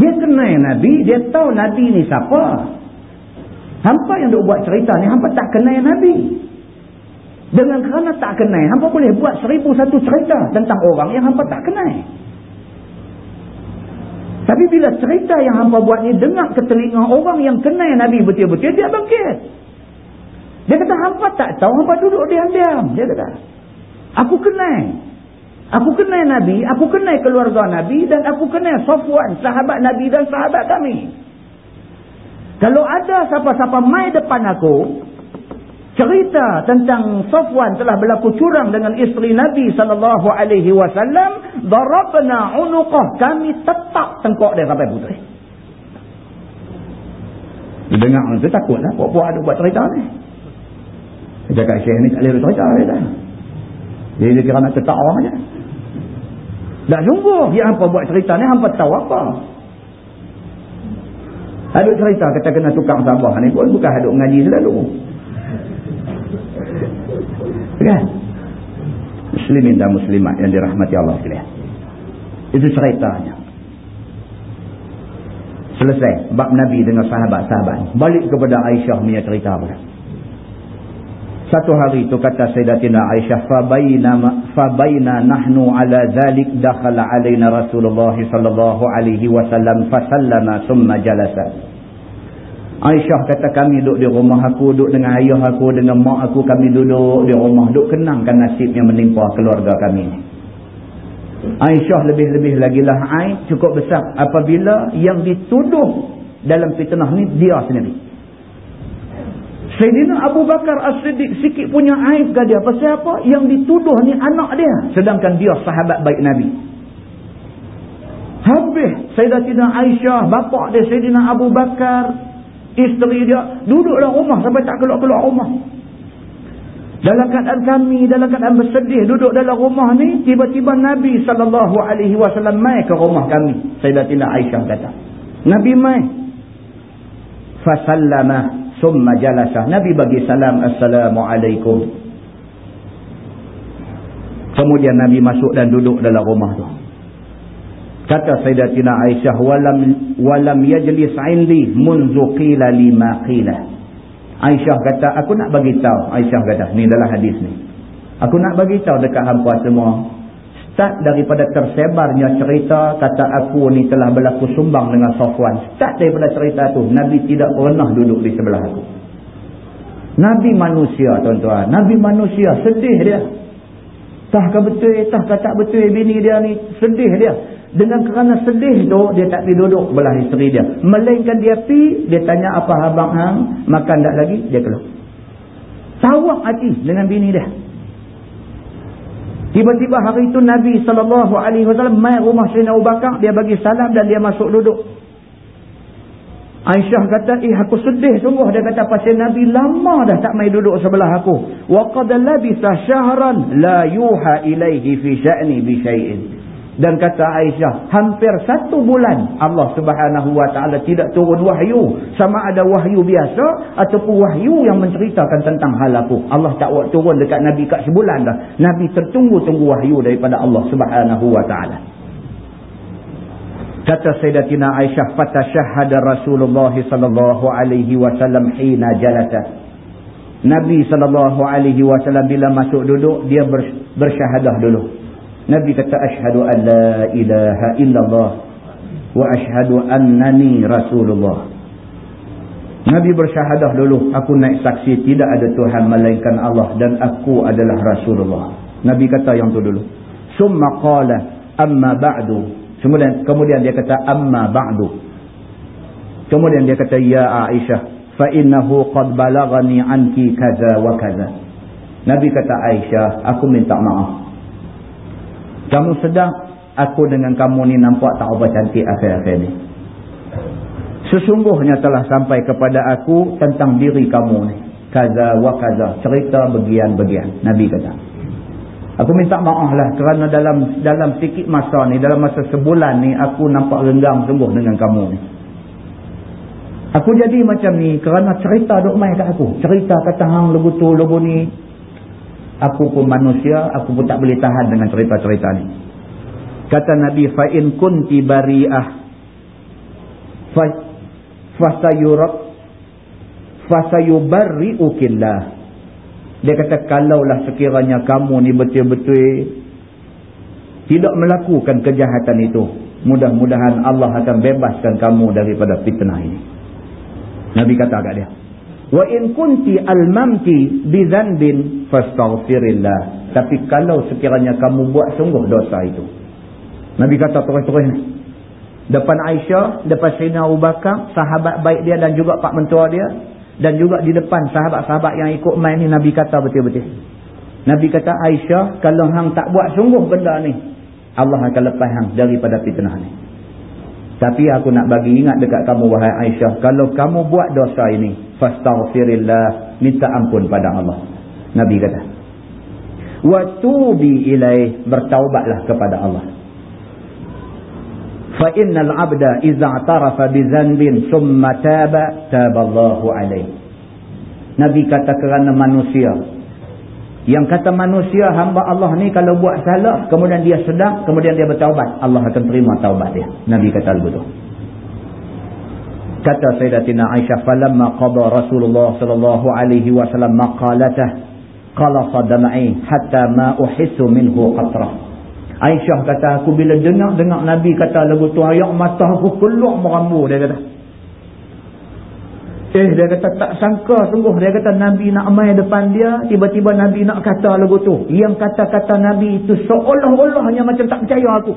Dia kenal Nabi. Dia tahu Nabi ni siapa. Hampa yang duk buat cerita ni. Hampa tak kenal Nabi. Dengan kerana tak kenal, hampa boleh buat seribu satu cerita tentang orang yang hampa tak kenal. Tapi bila cerita yang hampa buat ni dengar ke telinga orang yang kenal Nabi betul-betul, dia bangkit. Dia kata, hampa tak tahu, hampa duduk diam-diam. Dia kata, aku kenal. Aku kenal Nabi, aku kenal keluarga Nabi dan aku kenal Safwan, sahabat Nabi dan sahabat kami. Kalau ada siapa-siapa mai depan aku, cerita tentang Safwan telah berlaku curang dengan isteri Nabi sallallahu alaihi wasallam darabna unuqah. Kami tetap tengkok dia sampai putih. Dengar tu takutlah puak-puak ada buat cerita ni. Dia cakap syekh ni tak boleh cerita dia dah. Dia, kira nak tetap orang je. Tak sungguh dia hampa buat cerita ni hampa tahu apa. Ada cerita kata kena tukang sabah ni pun bukan haduk ngaji selalu Kan? Muslimin dan muslimat yang dirahmati Allah sekalian. Itu ceritanya. Selesai. Bab Nabi dengan sahabat-sahabat. Balik kepada Aisyah punya cerita pula. Satu hari itu kata Sayyidatina Aisyah. Fabayna, fabayna nahnu ala zalik dakhala alayna Rasulullah sallallahu alaihi wasallam fasallama summa jalasa. Aisyah kata kami duduk di rumah aku, duduk dengan ayah aku, dengan mak aku, kami duduk di rumah, duduk kenangkan nasib yang menimpa keluarga kami. Aisyah lebih-lebih lagi lah aib cukup besar apabila yang dituduh dalam fitnah ni dia sendiri. Sayyidina Abu Bakar As-Siddiq sikit punya aib ke dia. Pasal apa? Yang dituduh ni anak dia. Sedangkan dia sahabat baik Nabi. Habis Sayyidatina Aisyah, bapak dia Sayyidina Abu Bakar, isteri dia duduk dalam rumah sampai tak keluar-keluar rumah. Dalam keadaan kami dalam keadaan bersedih duduk dalam rumah ni tiba-tiba Nabi SAW mai ke rumah kami Sayyidatina Aisyah kata. Nabi mai. Fasallama summa jalasah Nabi bagi salam Assalamualaikum kemudian Nabi masuk dan duduk dalam rumah tu Kata Sayyidatina Aisyah, walam walam yajlis indi munzu qila lima qila. Aisyah kata, aku nak bagi tahu. Aisyah kata, ni adalah hadis ni. Aku nak bagi tahu dekat hangpa semua. Start daripada tersebarnya cerita kata aku ni telah berlaku sumbang dengan Safwan. Start daripada cerita tu, Nabi tidak pernah duduk di sebelah aku. Nabi manusia tuan-tuan. Nabi manusia sedih dia. Tahkah betul, tahkah tak betul bini dia ni. Sedih dia. Dengan kerana sedih tu, dia tak pergi duduk belah isteri dia. Melainkan dia pi, dia tanya apa abang hang, makan tak lagi, dia keluar. Tawak hati dengan bini dia. Tiba-tiba hari itu Nabi SAW main rumah Sayyidina Abu Bakar, dia bagi salam dan dia masuk duduk. Aisyah kata, eh aku sedih sungguh. Dia kata, pasal Nabi lama dah tak main duduk sebelah aku. وَقَدَ لَبِسَ شَهْرًا لَا يُوحَ إِلَيْهِ فِي شَأْنِ بِشَيْءٍ dan kata Aisyah, hampir satu bulan Allah subhanahu wa ta'ala tidak turun wahyu. Sama ada wahyu biasa ataupun wahyu yang menceritakan tentang hal aku. Allah tak turun dekat Nabi kat sebulan dah. Nabi tertunggu-tunggu wahyu daripada Allah subhanahu wa ta'ala. Kata Sayyidatina Aisyah, Fatashahada Rasulullah sallallahu alaihi wasallam hina jalata. Nabi sallallahu alaihi wasallam bila masuk duduk, dia bersyahadah dulu. Nabi kata asyhadu an la ilaha illallah wa asyhadu annani rasulullah. Nabi bersyahadah dulu, aku naik saksi tidak ada Tuhan melainkan Allah dan aku adalah Rasulullah. Nabi kata yang tu dulu. Summa qala amma ba'du. Kemudian kemudian dia kata amma ba'du. Kemudian dia kata ya Aisyah, fa innahu qad balagani anki kaza wa kaza. Nabi kata Aisyah, aku minta maaf. Kamu sedang aku dengan kamu ni nampak tak apa cantik akhir-akhir ni. Sesungguhnya telah sampai kepada aku tentang diri kamu ni. Kaza wa kaza. Cerita bagian-bagian. Nabi kata. Aku minta maaf lah kerana dalam dalam sikit masa ni, dalam masa sebulan ni, aku nampak renggang sungguh dengan kamu ni. Aku jadi macam ni kerana cerita duk main kat aku. Cerita kata hang lebu tu, lebu ni aku pun manusia, aku pun tak boleh tahan dengan cerita-cerita ni. Kata Nabi, fa'in kunti bari'ah, fasayurak, fasayubari'ukillah. Dia kata, kalaulah sekiranya kamu ni betul-betul tidak melakukan kejahatan itu, mudah-mudahan Allah akan bebaskan kamu daripada fitnah ini. Nabi kata kat dia, Wa in kunti almamti bi dhanbin fastaghfirillah. Tapi kalau sekiranya kamu buat sungguh dosa itu. Nabi kata terus-terus ni. Depan Aisyah, depan Sayyidina Abu Bakar, sahabat baik dia dan juga pak mentua dia, Dan juga di depan sahabat-sahabat yang ikut main ni Nabi kata betul-betul. Nabi kata Aisyah kalau hang tak buat sungguh benda ni. Allah akan lepas hang daripada fitnah ni. Tapi aku nak bagi ingat dekat kamu wahai Aisyah. Kalau kamu buat dosa ini. Fastaghfirillah. Minta ampun pada Allah. Nabi kata. Watubi ilaih. Bertaubatlah kepada Allah. Fa'innal abda iza'tarafa bizanbin summa taba taballahu alaih. Nabi kata kerana manusia yang kata manusia hamba Allah ni kalau buat salah, kemudian dia sedang, kemudian dia bertaubat, Allah akan terima taubat dia. Nabi kata begitu. Kata Sayyidatina Aisyah, "Falamma qada Rasulullah sallallahu alaihi wasallam maqalatah, qala sadama'i hatta ma uhissu minhu qatra." Aisyah kata, aku bila dengar-dengar Nabi kata lagu tu ayat mata aku keluar merambu dia kata. Eh dia kata tak sangka sungguh. Dia kata Nabi nak main depan dia tiba-tiba Nabi nak kata lagu tu. Yang kata-kata Nabi itu seolah-olahnya macam tak percaya aku.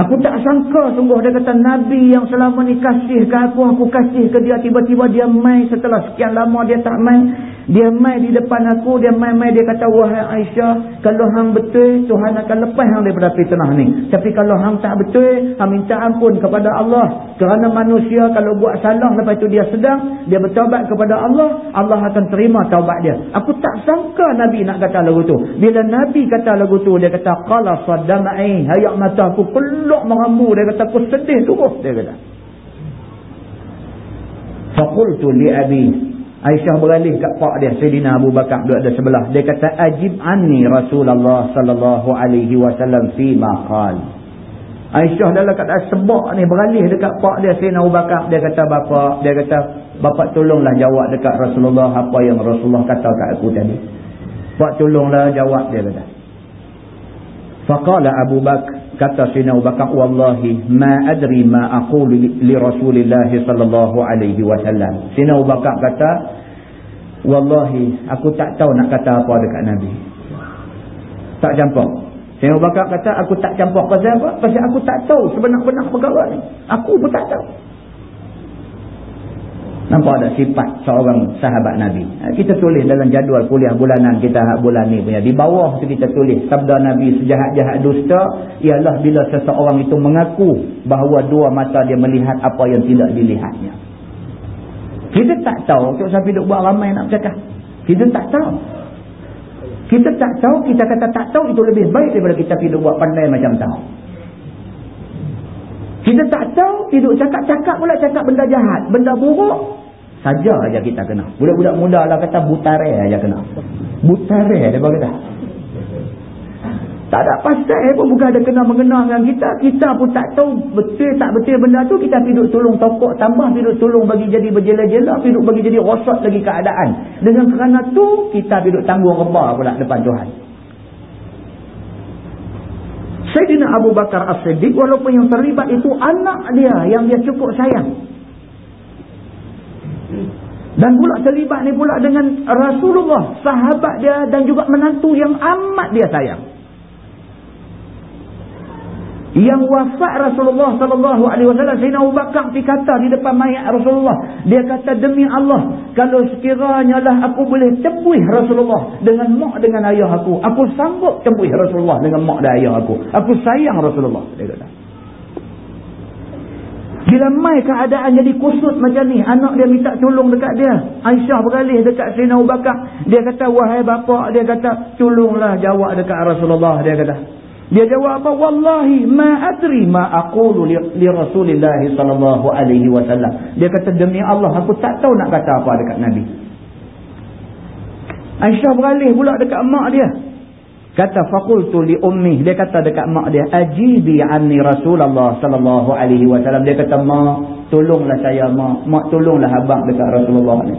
Aku tak sangka sungguh. Dia kata Nabi yang selama ni kasih ke aku aku kasih ke dia. Tiba-tiba dia main setelah sekian lama dia tak main dia mai di depan aku, dia mai-mai dia kata, Wahai Aisyah, kalau hang betul, Tuhan akan lepas hang daripada fitnah ni. Tapi kalau hang tak betul, hang minta ampun kepada Allah. Kerana manusia kalau buat salah, lepas itu dia sedang, dia bertaubat kepada Allah, Allah akan terima taubat dia. Aku tak sangka Nabi nak kata lagu tu. Bila Nabi kata lagu tu, dia kata, Qala saddama'i, hayak mata aku peluk merambu. Dia kata, aku sedih tu. Dia kata. Fakultu li'abi Aisyah beralih kat pak dia Sayyidina Abu Bakar duduk ada sebelah. Dia kata ajib anni Rasulullah sallallahu alaihi wasallam fi ma qal. Aisyah dalam kata sebab ni beralih dekat pak dia Sayyidina Abu Bakar. Dia kata bapa dia kata bapa tolonglah jawab dekat Rasulullah apa yang Rasulullah kata kat aku tadi. Pak tolonglah jawab dia kata. Faqala Abu Bakar kata Sayyidina Abu Bakar wallahi ma adri ma aqulu li Rasulillah sallallahu alaihi wasallam. Sayyidina Abu Bakar kata wallahi aku tak tahu nak kata apa dekat Nabi. Tak campur. Sayyidina Abu Bakar kata aku tak campur. Pasal apa? Pasal aku tak tahu sebenar-benar perkara ni. Aku pun tak tahu Nampak ada sifat seorang sahabat Nabi. Ha, kita tulis dalam jadual kuliah bulanan kita bulan ni punya. Di bawah tu kita tulis sabda Nabi sejahat-jahat dusta ialah bila seseorang itu mengaku bahawa dua mata dia melihat apa yang tidak dilihatnya. Kita tak tahu untuk sampai duk buat ramai nak bercakap. Kita tak tahu. Kita tak tahu, kita kata tak tahu itu lebih baik daripada kita pergi buat pandai macam tahu. Kita tak tahu, hidup cakap-cakap pula cakap benda jahat, benda buruk, Saja aja kita kena. Budak-budak muda lah kata butare aja kena. Butare dia kata. Tak ada pasal pun bukan ada kena mengenal dengan kita. Kita pun tak tahu betul tak betul benda tu. Kita pergi tolong tokok tambah. Pergi tolong bagi jadi berjela-jela. Pergi bagi jadi rosot lagi keadaan. Dengan kerana tu kita pergi tanggung rebah pula depan Tuhan. Sayyidina Abu Bakar As-Siddiq walaupun yang terlibat itu anak dia yang dia cukup sayang. Dan pula terlibat ni pula dengan Rasulullah, sahabat dia dan juga menantu yang amat dia sayang. Yang wafat Rasulullah sallallahu alaihi wasallam Sayyidina Abu Bakar dikata di depan mayat Rasulullah, dia kata demi Allah, kalau sekiranya lah aku boleh tempuh Rasulullah dengan mak dengan ayah aku, aku sanggup tempuh Rasulullah dengan mak dan ayah aku. Aku sayang Rasulullah, dia kata. Bila mai keadaan jadi kusut macam ni, anak dia minta tolong dekat dia. Aisyah beralih dekat Sayyidina Abu Bakar. Dia kata, wahai bapa, dia kata, tolonglah jawab dekat Rasulullah, dia kata. Dia jawab apa? Wallahi ma adri ma aqulu li, li Rasulillah sallallahu alaihi wasallam. Dia kata demi Allah aku tak tahu nak kata apa dekat Nabi. Aisyah beralih pula dekat mak dia. Kata faqultu li ummi dia kata dekat mak dia ajibi anni Rasulullah sallallahu alaihi wasallam dia kata mak tolonglah saya mak mak tolonglah abang dekat Rasulullah ni.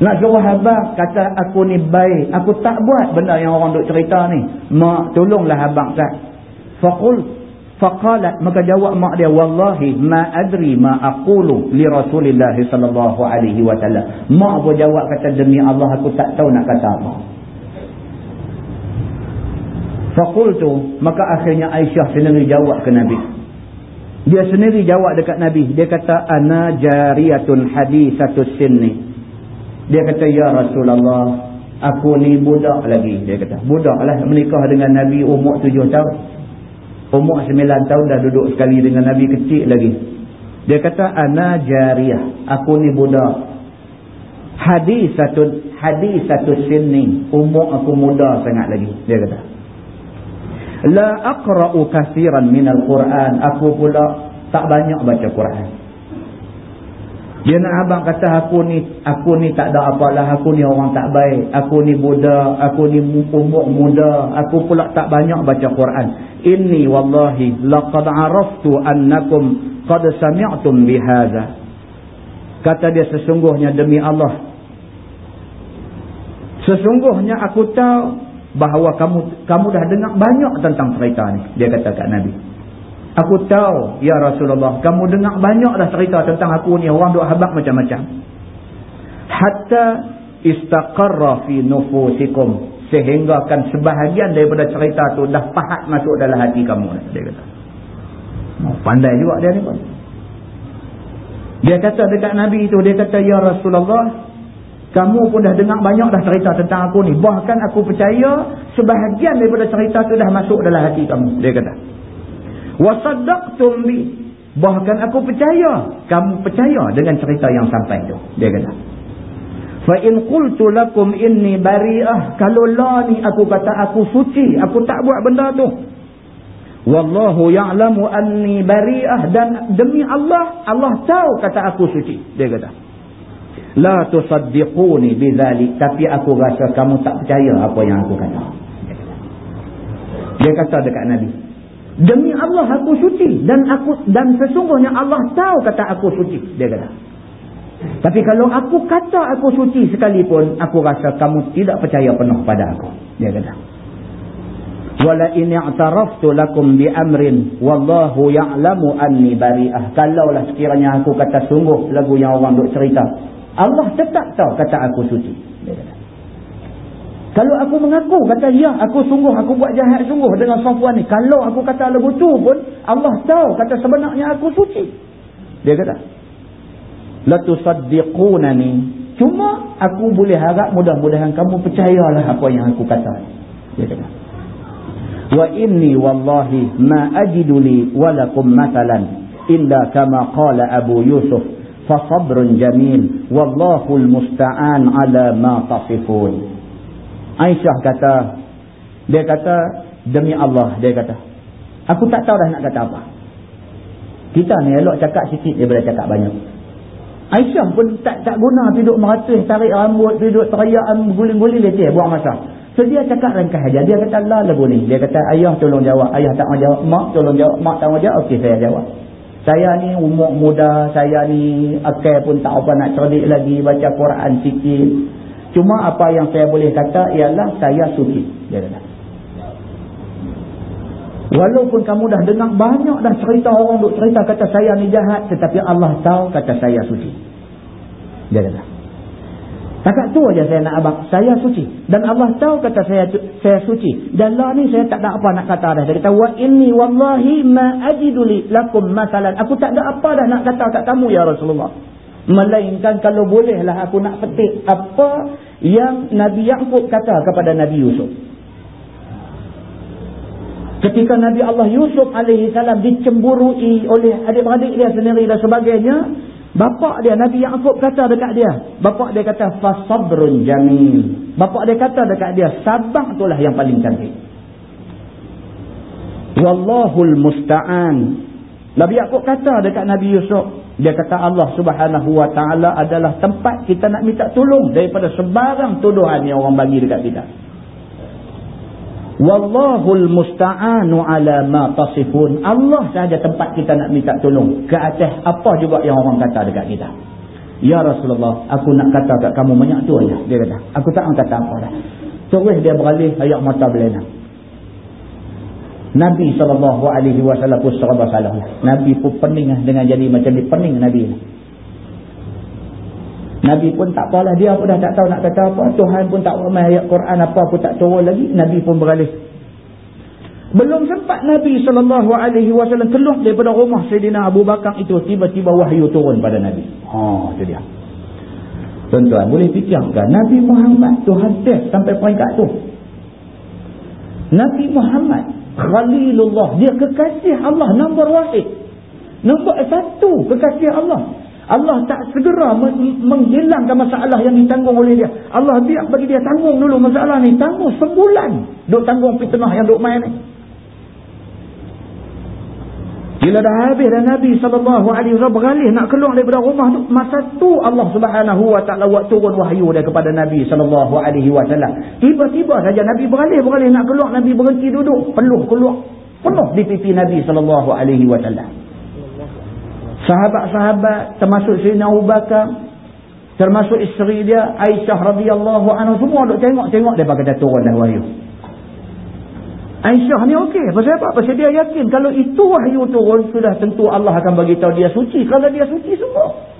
Nak suruh abang kata aku ni baik aku tak buat benda yang orang duk cerita ni. Mak tolonglah abang tak. Faqul faqalat maka jawab mak dia wallahi ma adri ma aqulu li Rasulillah sallallahu alaihi wasallam. Mak pun jawab kata demi Allah aku tak tahu nak kata apa. Fakultu, maka akhirnya Aisyah sendiri jawab ke Nabi. Dia sendiri jawab dekat Nabi. Dia kata, Ana jariyatun hadithatus sinni. Dia kata, Ya Rasulullah, aku ni budak lagi. Dia kata, budak lah menikah dengan Nabi umur tujuh tahun. Umur sembilan tahun dah duduk sekali dengan Nabi kecil lagi. Dia kata, Ana jariyah. Aku ni budak. Hadithatus, hadithatus sinni. Umur aku muda sangat lagi. Dia kata. La aqra'u kathiran minal Quran. Aku pula tak banyak baca Quran. Dia nak abang kata aku ni aku ni tak ada apalah. Aku ni orang tak baik. Aku ni budak. Aku ni umur muda. Aku pula tak banyak baca Quran. Inni wallahi laqad araftu annakum qad sami'tum bihadha. Kata dia sesungguhnya demi Allah. Sesungguhnya aku tahu bahawa kamu kamu dah dengar banyak tentang cerita ni. Dia kata kat nabi aku tahu ya rasulullah kamu dengar banyak dah cerita tentang aku ni. Orang duk habaq macam-macam. Hatta istaqarra fi nufusikum sehingga kan sebahagian daripada cerita tu dah pahat masuk dalam hati kamu dia kata. Oh, pandai juga dia ni pun. Dia kata dekat nabi tu dia kata ya rasulullah kamu pun dah dengar banyak dah cerita tentang aku ni. Bahkan aku percaya sebahagian daripada cerita tu dah masuk dalam hati kamu. Dia kata. Wasaddaqtum bi. Bahkan aku percaya. Kamu percaya dengan cerita yang sampai tu. Dia kata. Fa in qultu lakum inni bari'ah kalau la ni aku kata aku suci aku tak buat benda tu wallahu ya'lamu anni bari'ah dan demi Allah Allah tahu kata aku suci dia kata La tusaddiquni bidzalik tapi aku rasa kamu tak percaya apa yang aku kata. Dia kata dekat Nabi, "Demi Allah aku suci dan aku dan sesungguhnya Allah tahu kata aku suci." Dia kata. Tapi kalau aku kata aku suci sekalipun, aku rasa kamu tidak percaya penuh pada aku. Dia kata. Wala in i'taraftu lakum bi amrin wallahu ya'lamu anni bari'ah. Kalaulah sekiranya aku kata sungguh lagu yang orang duk cerita, Allah tetap tahu kata aku suci. Kalau aku mengaku kata ya aku sungguh aku buat jahat sungguh dengan perempuan ni. Kalau aku kata lagu tu pun Allah tahu kata sebenarnya aku suci. Dia kata. La tusaddiqunani. Cuma aku boleh harap mudah-mudahan kamu percayalah apa yang aku kata. Dia kata. Wa inni wallahi ma ajidu li walakum mathalan illa kama qala Abu Yusuf fasabrun jamil. Wallahul musta'an ala ma tasifun. Aisyah kata dia kata demi Allah dia kata aku tak tahu dah nak kata apa. Kita ni elok cakap sikit daripada cakap banyak. Aisyah pun tak tak guna duduk meratus tarik rambut duduk teriak guling-guling leceh buang masa. So dia cakap ringkas aja dia kata lah lagu ni dia kata ayah tolong jawab. Ayah tak mau jawab mak tolong jawab. Mak tak mau jawab. Okey saya jawab saya ni umur muda, saya ni akal pun tak apa nak cerdik lagi, baca Quran sikit. Cuma apa yang saya boleh kata ialah saya suci. Dia kata. Walaupun kamu dah dengar banyak dah cerita orang duk cerita kata saya ni jahat. Tetapi Allah tahu kata saya suci. Dia kata. Takat tu aja saya nak abang. Saya suci. Dan Allah tahu kata saya saya suci. Dan lah ni saya tak ada apa nak kata dah. Dia kata, Wa inni wallahi ma ajiduli lakum masalan. Aku tak ada apa dah nak kata kat kamu ya Rasulullah. Melainkan kalau bolehlah aku nak petik apa yang Nabi Yaakob kata kepada Nabi Yusuf. Ketika Nabi Allah Yusuf alaihi salam dicemburui oleh adik-beradik dia sendiri dan sebagainya. Bapak dia Nabi Yaakob kata dekat dia. Bapak dia kata fasabrun jamil. Bapak dia kata dekat dia sabar itulah yang paling cantik. Wallahul musta'an. Nabi Yaakob kata dekat Nabi Yusuf, dia kata Allah Subhanahu wa taala adalah tempat kita nak minta tolong daripada sebarang tuduhan yang orang bagi dekat kita. Wallahul musta'anu ala ma tasifun. Allah sahaja tempat kita nak minta tolong. Ke atas apa juga yang orang kata dekat kita. Ya Rasulullah, aku nak kata kat kamu banyak tu aja. Dia kata, aku tak nak kata apa dah. Terus dia beralih ayat mata belena. Nabi SAW pun serba salah. Nabi pun pening lah dengan jadi macam dia pening Nabi. Nabi pun tak apalah dia pun dah tak tahu nak kata apa. Tuhan pun tak ramai ayat Quran apa pun tak turun lagi. Nabi pun beralih. Belum sempat Nabi SAW keluar daripada rumah Sayyidina Abu Bakar itu. Tiba-tiba wahyu turun pada Nabi. Oh, itu dia. Tuan-tuan, boleh fikirkan. Nabi Muhammad tu hadis sampai peringkat tu. Nabi Muhammad, Khalilullah. Dia kekasih Allah, nombor wahid. Nombor satu, kekasih Allah. Allah tak segera menghilangkan masalah yang ditanggung oleh dia. Allah biar bagi dia tanggung dulu masalah ni. Tanggung sebulan. Duk tanggung fitnah yang duk main ni. Bila dah habis dan Nabi SAW beralih nak keluar daripada rumah tu. Masa tu Allah subhanahu wa ta'ala buat turun wahyu dia kepada Nabi SAW. Tiba-tiba saja Nabi beralih-beralih nak keluar. Nabi berhenti duduk. Peluh keluar. Penuh di pipi Nabi SAW sahabat-sahabat termasuk Sayyidina Abu Bakar termasuk isteri dia Aisyah radhiyallahu anha semua duk tengok-tengok depa kata turun dah wahyu Aisyah ni okey pasal apa pasal dia yakin kalau itu wahyu turun sudah tentu Allah akan bagi tahu dia suci kalau dia suci semua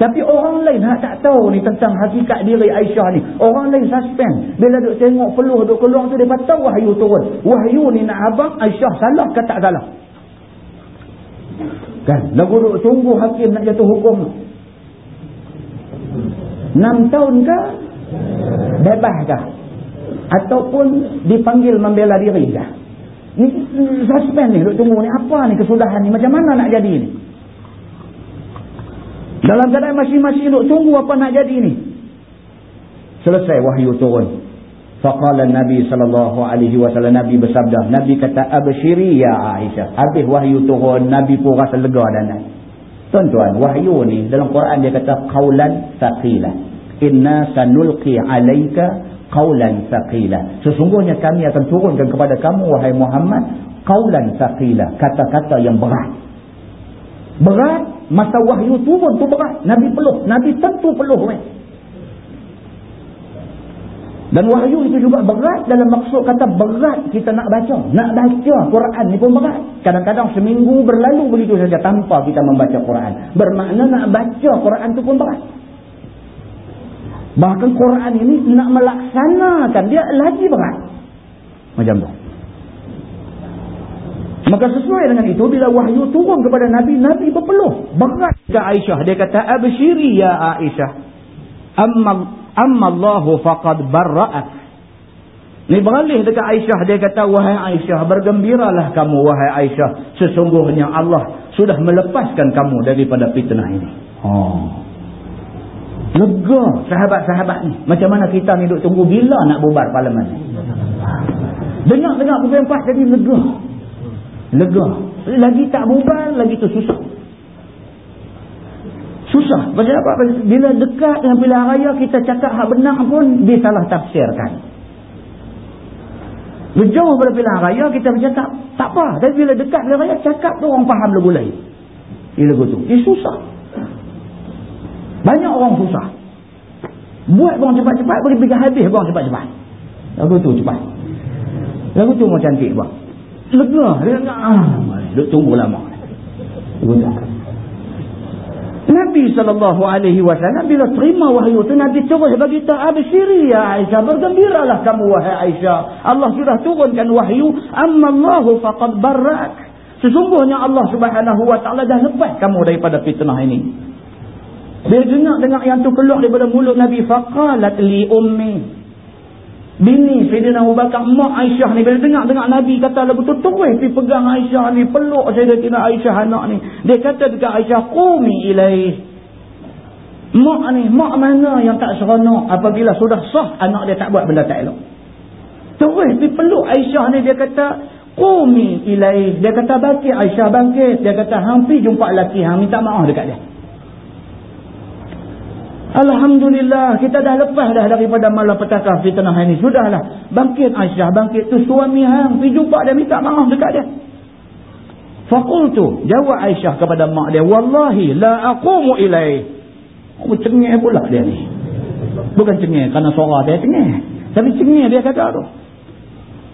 tapi orang lain hak tak tahu ni tentang hakikat diri Aisyah ni. Orang lain suspend. Bila duk tengok peluh duk keluar tu, dia tahu wahyu turun. Wahyu ni nak abang Aisyah salah ke tak salah? Kan? Lagu duduk tunggu hakim nak jatuh hukum. Enam tahun ke? Bebas ke? Ataupun dipanggil membela diri ke? Ni suspend ni, duduk tunggu ni. Apa ni kesudahan ni? Macam mana nak jadi ni? Dalam keadaan masing-masing duduk tunggu apa nak jadi ni? Selesai wahyu turun. Faqala Nabi sallallahu alaihi wasallam Nabi bersabda Nabi kata abshiri ya Aisyah. Habis wahyu turun Nabi pun rasa lega dan naik. Tuan-tuan wahyu ni dalam Quran dia kata qaulan thaqila inna sanulqi alayka qaulan thaqila sesungguhnya kami akan turunkan kepada kamu wahai Muhammad qaulan thaqila kata-kata yang berat. Berat? Masa wahyu turun tu berat. Nabi peluh. Nabi tentu peluh weh dan wahyu itu juga berat dalam maksud kata berat kita nak baca. Nak baca Quran ni pun berat. Kadang-kadang seminggu berlalu begitu saja tanpa kita membaca Quran. Bermakna nak baca Quran itu pun berat. Bahkan Quran ini nak melaksanakan dia lagi berat. Macam tu. Maka sesuai dengan itu bila wahyu turun kepada Nabi, Nabi berpeluh. Berat ke Aisyah. Dia kata, Abshiri ya Aisyah. Amma amma Allahu faqad barra'at. Ni beralih dekat Aisyah dia kata wahai Aisyah bergembiralah kamu wahai Aisyah. Sesungguhnya Allah sudah melepaskan kamu daripada fitnah ini. Oh. Lega sahabat-sahabat ni. Macam mana kita ni duk tunggu bila nak bubar parlimen ni? Dengar-dengar pukul 4 jadi lega. Lega. Lagi tak bubar lagi tu susah Susah. Pasal apa? Bila dekat dengan pilihan raya, kita cakap hak benar pun disalah tafsirkan. Jauh pada pilihan raya, kita bercakap, tak apa. Tapi bila dekat pilihan raya, cakap tu orang faham lagu lain. Ini lagu tu. Ini susah. Banyak orang susah. Buat orang cepat-cepat, boleh pergi habis orang cepat-cepat. Lagu tu cepat. Lagu tu mau cantik buat. Lega. Dia ah, tunggu lama. Lagu tu. Nabi SAW bila terima wahyu itu Nabi terus bagi tahu absyiri ya Aisyah bergembiralah kamu wahai Aisyah. Allah sudah turunkan wahyu amma Allahu faqad barrak. Sesungguhnya Allah Subhanahu wa taala dah lepas kamu daripada fitnah ini. Dia dengar-dengar yang tu keluar daripada mulut Nabi faqalat li ummi Bini Sayyidina Abu Bakar, mak Aisyah ni, bila dengar-dengar Nabi kata lagu tu, terus pergi pegang Aisyah ni, peluk Sayyidina Aisyah anak ni. Dia kata dekat Aisyah, Qumi ilaih. Mak ni, mak mana yang tak seronok apabila sudah sah anak dia tak buat benda tak elok. Terus pergi peluk Aisyah ni, dia kata, Qumi ilaih. Dia kata, bangkit Aisyah, bangkit. Dia kata, hampir jumpa lelaki, hang minta maaf dekat dia. Alhamdulillah kita dah lepas dah daripada malapetaka fitnah ini. Sudahlah. Bangkit Aisyah. Bangkit tu suami hang. Pergi jumpa dia minta maaf dekat dia. Fakultu. Jawab Aisyah kepada mak dia. Wallahi la aqumu ilai. Oh, cengih pula dia ni. Bukan cengih kerana suara dia cengih. Tapi cengih dia kata tu.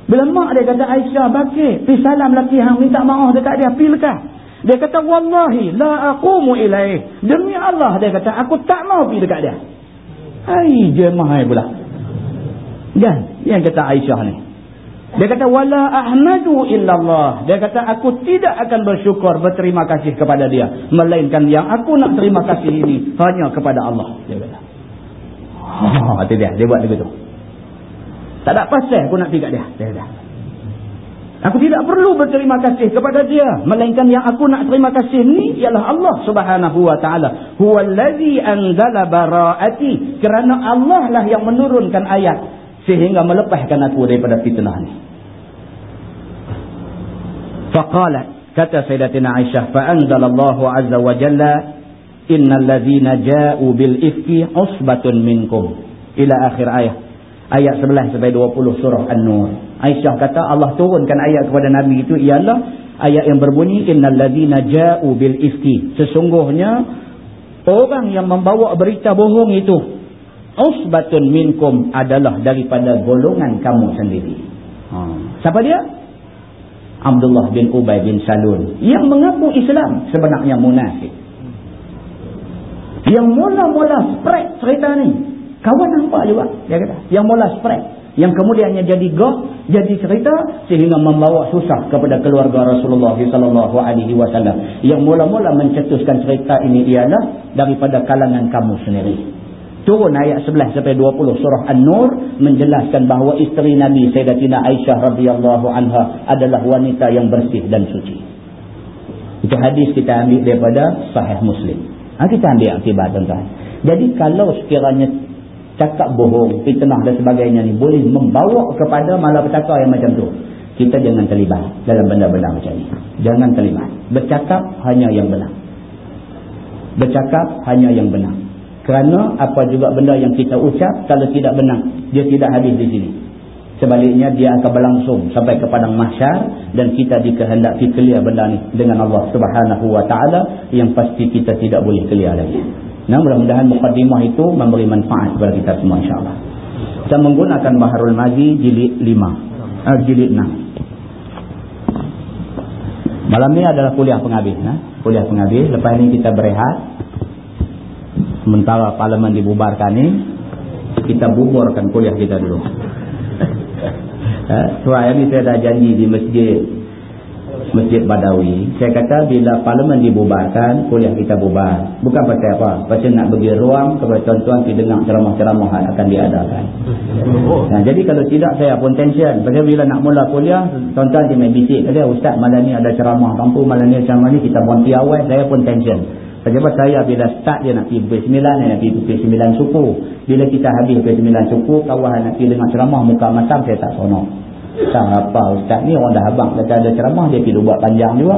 Bila mak dia kata Aisyah bangkit. Pergi salam lelaki hang minta maaf dekat dia. Pergi lekas. Dia kata wallahi la aqumu ilaih. Demi Allah dia kata aku tak mau pergi dekat dia. Hai jemaah pula. Kan? Yang kata Aisyah ni. Dia kata wala ahmadu illallah. Dia kata aku tidak akan bersyukur berterima kasih kepada dia melainkan yang aku nak terima kasih ini hanya kepada Allah. Dia kata. Oh, itu dia. Dia buat begitu. Tak ada pasal aku nak pergi kat dia. Dia kata. Aku tidak perlu berterima kasih kepada dia. Melainkan yang aku nak terima kasih ni ialah Allah subhanahu wa ta'ala. Huwallazi anzala bara'ati. Kerana Allah lah yang menurunkan ayat. Sehingga melepaskan aku daripada fitnah ni. Faqalat kata Sayyidatina Aisyah fa'anzalallahu azza wa jalla innal ladzina ja'u bil ifki usbatun minkum ila akhir ayat ayat 11 sampai 20 surah An-Nur. Aisyah kata Allah turunkan ayat kepada Nabi itu ialah ayat yang berbunyi innal ladzina ja'u bil ifki sesungguhnya orang yang membawa berita bohong itu usbatun minkum adalah daripada golongan kamu sendiri. Ha. siapa dia? Abdullah bin Ubay bin Salul. Yang mengaku Islam sebenarnya munafik. Yang mula-mula spread cerita ni kawan nampak juga dia kata yang mula spread yang kemudiannya jadi gah jadi cerita sehingga membawa susah kepada keluarga Rasulullah wasallam yang mula-mula mencetuskan cerita ini ialah daripada kalangan kamu sendiri turun ayat 11 sampai 20 surah An-Nur menjelaskan bahawa isteri Nabi Sayyidatina Aisyah radhiyallahu anha adalah wanita yang bersih dan suci. Itu hadis kita ambil daripada Sahih Muslim. Ha, kita ambil akibat tuan-tuan. Jadi kalau sekiranya cakap bohong, fitnah dan sebagainya ni boleh membawa kepada malapetaka yang macam tu. Kita jangan terlibat dalam benda-benda macam ni. Jangan terlibat. Bercakap hanya yang benar. Bercakap hanya yang benar. Kerana apa juga benda yang kita ucap kalau tidak benar, dia tidak habis di sini. Sebaliknya dia akan berlangsung sampai ke padang mahsyar dan kita dikehendaki clear benda ni dengan Allah Subhanahu wa taala yang pasti kita tidak boleh clear lagi. Nah, mudah-mudahan mukadimah itu memberi manfaat kepada kita semua insya-Allah. Kita menggunakan Baharul Mazi jilid 5. Ah jilid 6. Malam ni adalah kuliah penghabis, nah. Kuliah penghabis. Lepas ini kita berehat sementara parlimen dibubarkan ni kita buburkan kuliah kita dulu sebab hari ni saya dah janji di masjid masjid Badawi saya kata bila parlimen dibubarkan kuliah kita bubar. Bukan pasal apa pasal nak bagi ruang kepada tuan-tuan pergi dengar ceramah-ceramah akan diadakan. Nah, jadi kalau tidak saya pun tension. Pasal bila nak mula kuliah tuan-tuan dia main bisik. Kata ustaz malam ni ada ceramah tampu malam ni ceramah ni kita berhenti awal saya pun tension. Sebab saya bila start dia nak pergi Sembilan, dia nak pergi Bukit Sembilan suku. Bila kita habis Bukit Sembilan suku, kawan nak pergi dengar ceramah muka masam, saya tak sonok. Tak apa Ustaz ni orang dah abang kata ada ceramah, dia pergi buat panjang juga.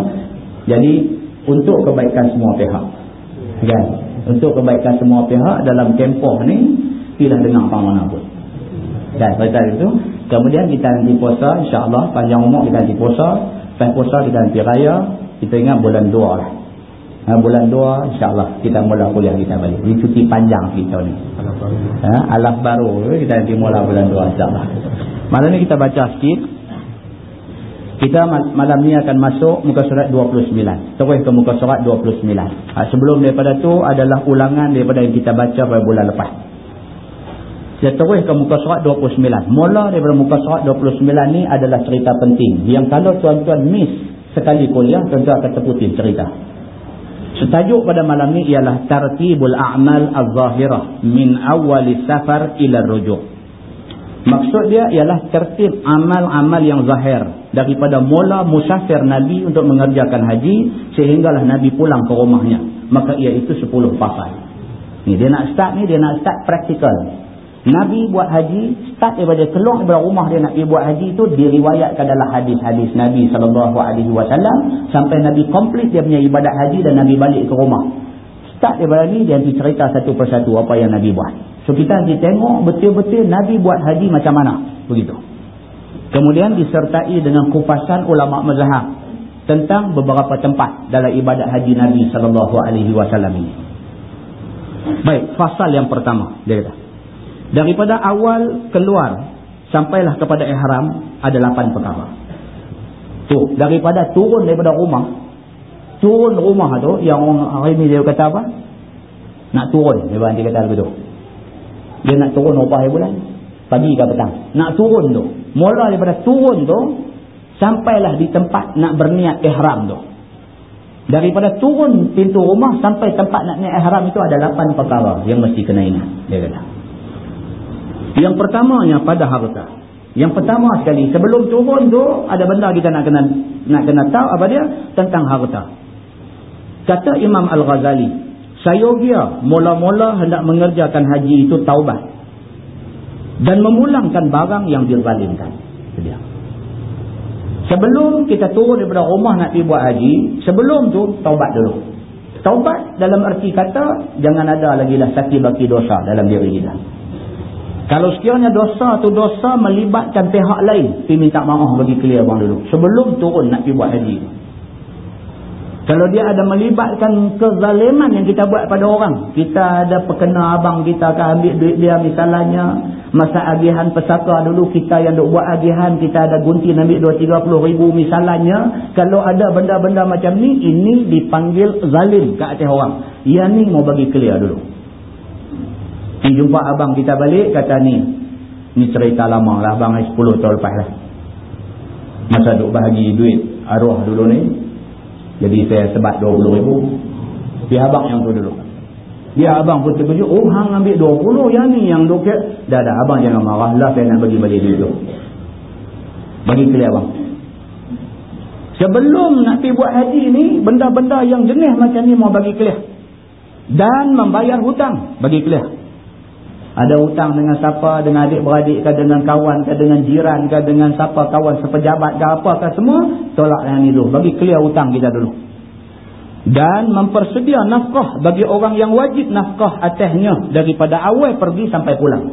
Jadi, untuk kebaikan semua pihak. Kan? Untuk kebaikan semua pihak dalam tempoh ni, tidak dengar apa mana pun. Dan pada itu, kemudian kita nanti puasa, insyaAllah panjang umur kita nanti puasa. Lepas puasa kita nanti raya, kita ingat bulan 2 lah ha, bulan 2 insyaAllah kita mula kuliah kita balik ini cuti panjang kita ni ha, alaf baru kita nanti mula bulan 2 insyaAllah malam ni kita baca sikit. Kita malam ni akan masuk muka surat 29 terus ke muka surat 29 ha, sebelum daripada tu adalah ulangan daripada yang kita baca pada bulan lepas. Kita terus ke muka surat 29 mula daripada muka surat 29 ni adalah cerita penting. Yang kalau tuan-tuan miss sekali kuliah tuan-tuan akan terputin cerita. Setajuk pada malam ni ialah tartibul a'mal az-zahirah min awal safar ila rujuk. Maksud dia ialah tertib amal-amal yang zahir daripada mula musafir Nabi untuk mengerjakan haji sehinggalah Nabi pulang ke rumahnya. Maka ia itu 10 pasal. Ni dia nak start ni dia nak start practical. Nabi buat haji, start daripada keluar daripada rumah dia nak pergi buat haji tu diriwayatkan dalam hadis-hadis Nabi SAW sampai Nabi komplit dia punya ibadat haji dan Nabi balik ke rumah. Start daripada ni dia nanti cerita satu persatu apa yang Nabi buat. So kita nanti tengok betul-betul Nabi buat haji macam mana. Begitu. Kemudian disertai dengan kupasan ulama mazhab tentang beberapa tempat dalam ibadat haji Nabi SAW ini. Baik, fasal yang pertama dia kata. Daripada awal keluar sampailah kepada ihram ada lapan perkara. Tu, daripada turun daripada rumah. Turun rumah tu yang orang hari ni dia kata apa? Nak turun, dia nanti kata begitu. Dia nak turun berapa hari bulan? Pagi ke petang. Nak turun tu. Mula daripada turun tu. Sampailah di tempat nak berniat ihram tu. Daripada turun pintu rumah sampai tempat nak niat ihram itu ada lapan perkara yang mesti kena ingat. Dia kata. Yang pertamanya pada harta. Yang pertama sekali. Sebelum turun tu ada benda kita nak kena nak kena tahu apa dia? Tentang harta. Kata Imam Al-Ghazali. Sayogia mula-mula hendak mengerjakan haji itu taubat. Dan memulangkan barang yang dizalimkan. Itu dia. Sebelum kita turun daripada rumah nak pergi buat haji, sebelum tu taubat dulu. Taubat dalam arti kata, jangan ada lagi lah sakit baki dosa dalam diri kita. Kalau sekiranya dosa tu dosa melibatkan pihak lain, pergi minta maaf bagi clear bang dulu. Sebelum turun nak pergi buat haji. Kalau dia ada melibatkan kezaliman yang kita buat pada orang. Kita ada perkena abang kita akan ambil duit dia misalnya. Masa agihan pesaka dulu kita yang duk buat agihan. Kita ada gunting ambil 2-30 ribu misalnya. Kalau ada benda-benda macam ni. Ini dipanggil zalim ke atas orang. Yang ni mau bagi clear dulu. Yang jumpa abang kita balik kata ni. Ni cerita lama lah abang 10 tahun lepas lah. Masa duk bahagi duit arwah dulu ni. Jadi saya sebat 20 ribu. Dia abang yang tu dulu. Dia abang pun terkejut. Oh hang ambil 20 yang ni yang duk Dah dah abang jangan marah lah saya nak bagi balik duit tu. Bagi kelihatan abang. Sebelum nak pergi buat haji ni. Benda-benda yang jenis macam ni mau bagi kelihatan. Dan membayar hutang bagi kelihatan. Ada hutang dengan siapa, dengan adik-beradik ke, dengan kawan ke, dengan jiran ke, dengan siapa kawan sepejabat ke, apa ke semua. Tolak yang ini dulu. Bagi clear hutang kita dulu. Dan mempersedia nafkah bagi orang yang wajib nafkah atasnya daripada awal pergi sampai pulang.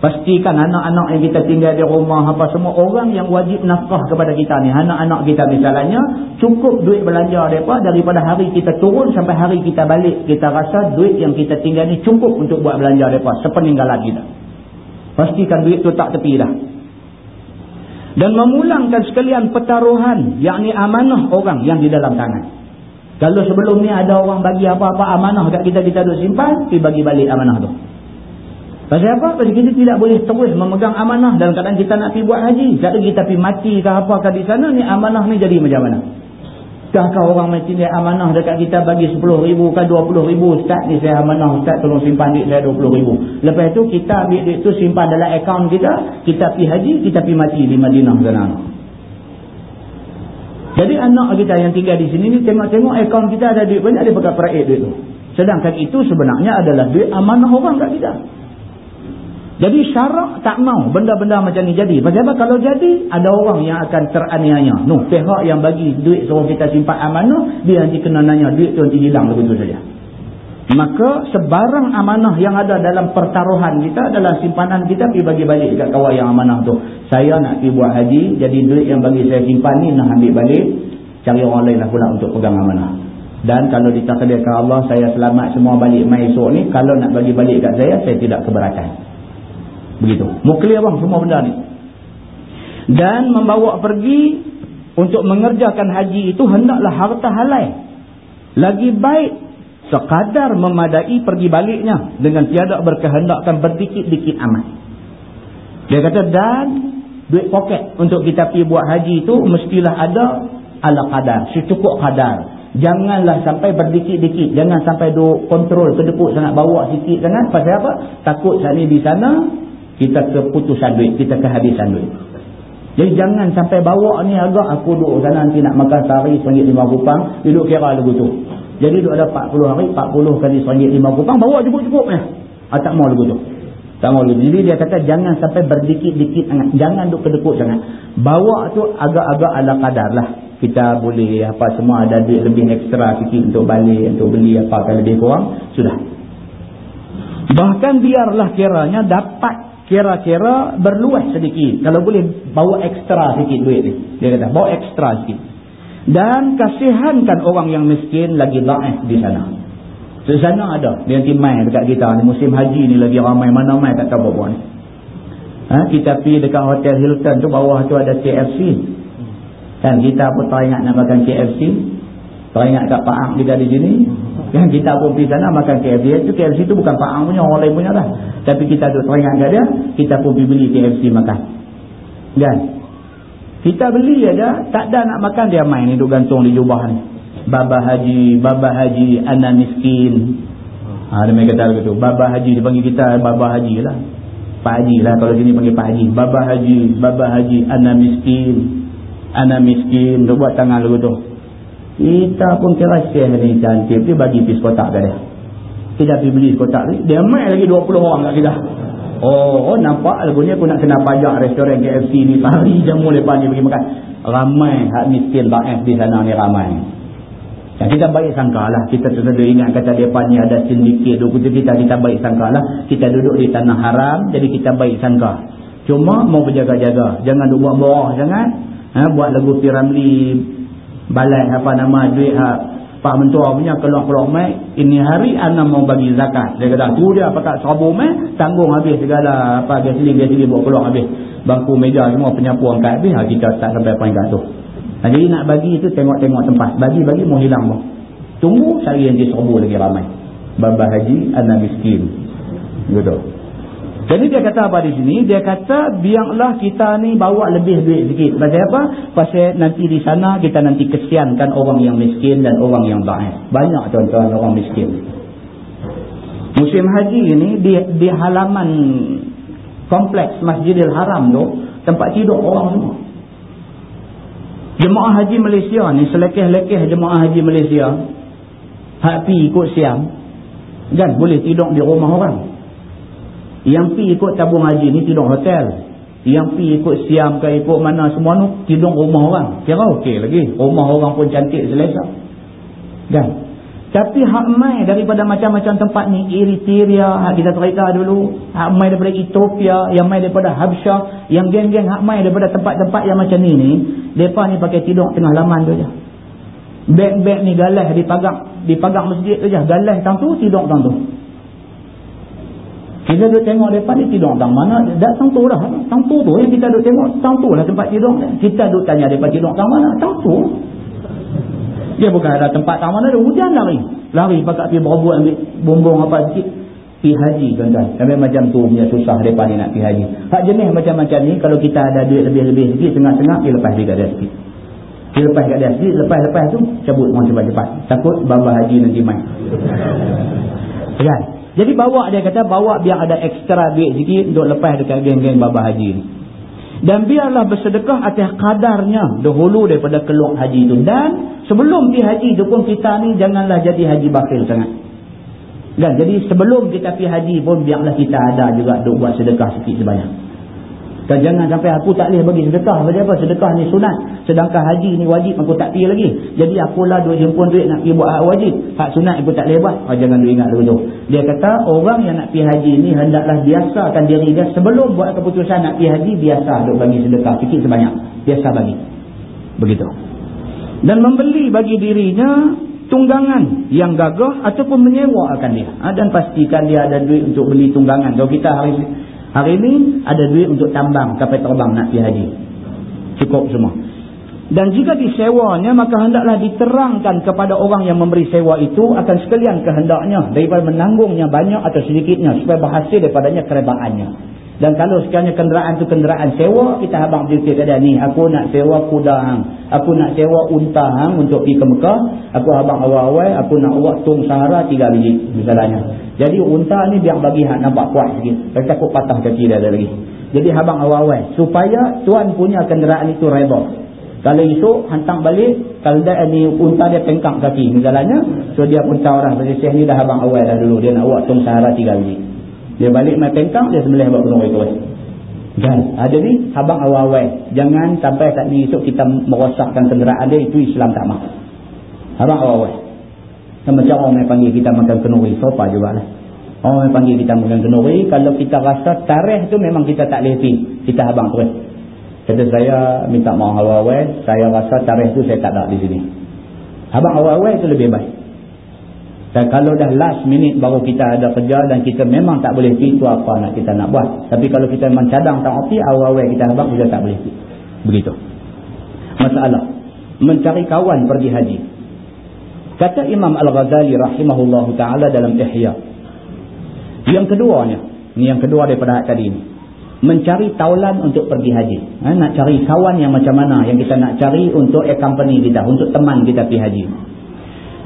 Pastikan anak-anak yang kita tinggal di rumah apa semua orang yang wajib nafkah kepada kita ni. Anak-anak kita misalnya cukup duit belanja mereka daripada hari kita turun sampai hari kita balik. Kita rasa duit yang kita tinggal ni cukup untuk buat belanja mereka sepeninggalan kita. Pastikan duit tu tak tepi dah. Dan memulangkan sekalian pertaruhan yakni amanah orang yang di dalam tangan. Kalau sebelum ni ada orang bagi apa-apa amanah kat kita, kita duduk simpan, pergi bagi balik amanah tu. Pasal apa? Pasal kita tidak boleh terus memegang amanah dalam keadaan kita nak pergi buat haji. Tak kita pergi mati ke apakah di sana ni amanah ni jadi macam mana? Kahkah orang mati ni amanah dekat kita bagi 10 ribu ke 20 ribu. Ustaz ni saya amanah. Ustaz tolong simpan duit saya 20 ribu. Lepas tu kita ambil duit tu simpan dalam akaun kita. Kita pergi haji, kita pergi mati di Madinah sana. Jadi anak kita yang tinggal di sini ni tengok-tengok akaun kita ada duit banyak dia pakai peraik duit tu. Sedangkan itu sebenarnya adalah duit amanah orang kat kita. Jadi syarak tak mau benda-benda macam ni jadi. Apa? Kalau jadi, ada orang yang akan teraniaya. No, pihak yang bagi duit suruh kita simpan amanah, dia nanti kena nanya duit tu nanti hilang begitu saja. Maka sebarang amanah yang ada dalam pertaruhan kita, dalam simpanan kita, pergi bagi balik dekat kawan yang amanah tu. Saya nak pergi buat haji, jadi duit yang bagi saya simpan ni nak ambil balik, cari orang lain lah pula untuk pegang amanah. Dan kalau ditakdirkan Allah, saya selamat semua balik mai esok ni, kalau nak bagi balik kat saya, saya tidak keberatan. Begitu. Mukli abang semua benda ni. Dan membawa pergi untuk mengerjakan haji itu hendaklah harta halal. Lagi baik sekadar memadai pergi baliknya dengan tiada berkehendakkan berdikit-dikit amat. Dia kata dan duit poket untuk kita pergi buat haji itu mestilah ada ala kadar, secukup kadar. Janganlah sampai berdikit-dikit. Jangan sampai duk kontrol, kedepuk sangat, bawa sikit sangat. Pasal apa? Takut saat di sana, kita keputusan duit, kita kehabisan duit. Jadi jangan sampai bawa ni agak aku duduk sana nanti nak makan sehari RM1.5 kupang, duduk kira lagu tu. Jadi duduk ada 40 hari, 40 kali RM1.5 kupang, bawa cukup-cukup eh. Ah, tak mau lagu tu. Tak mau lagu Jadi dia kata jangan sampai berdikit-dikit sangat. Jangan duduk kedekut sangat. Bawa tu agak-agak ala kadar lah. Kita boleh apa semua ada duit lebih ekstra sikit untuk balik, untuk beli apa kalau lebih kurang. Sudah. Bahkan biarlah kiranya dapat kira-kira berluas sedikit. Kalau boleh bawa ekstra sikit duit ni. Dia kata bawa ekstra sikit. Dan kasihankan orang yang miskin lagi laif di sana. Di sana ada. Dia nanti main dekat kita ni. Musim haji ni lagi ramai. Mana main tak tahu apa ni. Ha? Kita pergi dekat hotel Hilton tu bawah tu ada KFC. Dan kita pun tak ingat nak makan Teringat kat Pak Ang kita di sini. Yang kita pun pergi sana makan KFC. Itu KFC itu bukan Pak Ang punya, orang lain punya lah. Tapi kita tu teringat kat dia, kita pun pergi beli KFC makan. Kan? Kita beli aja, tak ada nak makan dia main ni duk gantung di jubah ni. Baba Haji, Baba Haji, anak miskin. Ha, dia main kata begitu. Baba Haji, dia panggil kita Baba Haji lah. Pak Haji lah kalau sini panggil Pak Haji. Baba Haji, Baba Haji, anak miskin. Anak miskin, dia buat tangan lagu tu. Kita pun kira share ni cantik. Dia bagi pis kotak ke dia. Kita pergi beli kotak ni. Dia main lagi 20 orang kat kita. Oh, oh nampak lagunya aku nak kena pajak restoran KFC ni. Sehari jamu lepas ni pergi makan. Ramai hak miskin ba'af di sana ni ramai. Dan kita baik sangka lah. Kita tersedia ingat kata mereka ni ada sindiket. Duk kita, kita baik sangka lah. Kita duduk di tanah haram. Jadi kita baik sangka. Cuma mau berjaga-jaga. Jangan buat bawah. Jangan. Ha, buat lagu Piramli balai apa nama duit ha, pak mentua punya keluar-keluar mai. Ini hari ana mau bagi zakat. Dia kata tu dia pakai sabun mai tanggung habis segala apa sini buat keluar habis. Bangku meja semua penyapu angkat habis. Ha, kita tak sampai peringkat tu. Ha, jadi nak bagi itu tengok-tengok tempat. Bagi-bagi mau hilang mau tunggu cari yang dia sabun lagi ramai. Haji anak miskin. Gitu jadi dia kata apa di sini? Dia kata biarlah kita ni bawa lebih duit sikit. Pasal apa? Pasal nanti di sana kita nanti kesiankan orang yang miskin dan orang yang baik. Banyak tuan-tuan orang miskin. Musim haji ini di, di halaman kompleks Masjidil Haram tu tempat tidur orang semua. Jemaah haji Malaysia ni selekeh-lekeh jemaah haji Malaysia hak pi ikut siam dan boleh tidur di rumah orang. Yang pi ikut tabung haji ni tidur hotel. Yang pi ikut siam ke ikut mana semua tu tidur rumah orang. Kira okey lagi. Rumah orang pun cantik selesa. Kan? Tapi hak mai daripada macam-macam tempat ni Eritrea, hak kita cerita dulu, hak mai daripada Ethiopia, yang mai daripada Habsyah, yang geng-geng hak mai daripada tempat-tempat yang macam ni ni, depa ni pakai tidur tengah laman tu je. Beg-beg ni galah dipagang, dipagang masjid tu je. Galah tang tu tidur tang tu. Kita duduk tengok depan ni tidur tang mana? Dah tang tu dah. Tang tu yang kita duduk tengok. Tang tu lah tempat tidur. Kita duduk tanya depan tidur tang mana? Tang tu. Dia bukan ada tempat tang mana. Dia hujan lari. Lari pakai pergi berbuat ambil bumbung apa sikit. Pergi haji tuan-tuan. Sampai macam tu punya susah depan ni nak pergi haji. Hak jenis macam-macam ni. Kalau kita ada duit lebih-lebih sikit. Tengah-tengah dia lepas dia kat dia sikit. Dia lepas kat dia sikit. Lepas-lepas tu cabut orang cepat-cepat. Takut bamba haji nanti main. Kan? Jadi bawa dia kata bawa biar ada ekstra duit sikit untuk lepas dekat geng-geng baba haji ni. Dan biarlah bersedekah atas kadarnya dahulu daripada keluar haji itu. Dan sebelum pergi haji tu pun kita ni janganlah jadi haji bakil sangat. Dan jadi sebelum kita pergi haji pun biarlah kita ada juga duk buat sedekah sikit sebanyak. Dan jangan sampai aku tak boleh bagi sedekah. Sebab apa? Sedekah ni sunat. Sedangkan haji ni wajib aku tak pergi lagi. Jadi akulah duit jemput duit nak pergi buat hak wajib. Hak sunat aku tak boleh buat. Oh, jangan duit ingat dulu tu. Dia kata orang yang nak pergi haji ni hendaklah biasakan diri dia. Sebelum buat keputusan nak pergi haji, biasa duk bagi sedekah. Sikit sebanyak. Biasa bagi. Begitu. Dan membeli bagi dirinya tunggangan yang gagah ataupun menyewakan dia. Ha, dan pastikan dia ada duit untuk beli tunggangan. Kalau kita hari Hari ini ada duit untuk tambang kapal terbang nak pergi haji. Cukup semua. Dan jika disewanya maka hendaklah diterangkan kepada orang yang memberi sewa itu akan sekalian kehendaknya daripada menanggungnya banyak atau sedikitnya supaya berhasil daripadanya kerebaannya. Dan kalau sekiranya kenderaan tu kenderaan sewa, kita abang berkata kata ni, aku nak sewa kuda hang. Aku nak sewa unta hang untuk pergi ke Mekah. Aku abang awal-awal, aku nak buat tung sahara tiga biji misalnya. Jadi unta ni biar bagi hang nampak kuat sikit. Saya takut patah kaki dia lagi. Jadi abang awal-awal. Supaya tuan punya kenderaan itu reba. Kalau esok hantar balik, kalau dia ni unta dia pengkak kaki misalnya. So dia pun tahu orang, ni dah abang awal dah dulu. Dia nak buat tung sahara tiga biji. Dia balik main pengkang, dia sembelih buat penuh terus. Dan ada ni, abang awal-awal. Jangan sampai tak ni esok kita merosakkan kenderaan dia, itu Islam tak mahu. Abang awal-awal. Sama macam orang yang panggil kita makan kenuri, sopa juga lah. Orang yang panggil kita makan kenuri, kalau kita rasa tarikh tu memang kita tak boleh Kita abang terus. Kata saya minta maaf awal-awal, saya rasa tarikh tu saya tak ada di sini. Abang awal-awal itu lebih baik. Dan kalau dah last minute baru kita ada kerja dan kita memang tak boleh pergi, itu apa nak kita nak buat. Tapi kalau kita memang cadang tak pergi, awal-awal kita habang, kita tak boleh pergi. Begitu. Masalah. Mencari kawan pergi haji. Kata Imam Al-Ghazali rahimahullah ta'ala dalam Ihya. Yang keduanya, ini yang kedua daripada tadi ini. Mencari taulan untuk pergi haji. Ha, nak cari kawan yang macam mana yang kita nak cari untuk accompany kita, untuk teman kita pergi haji.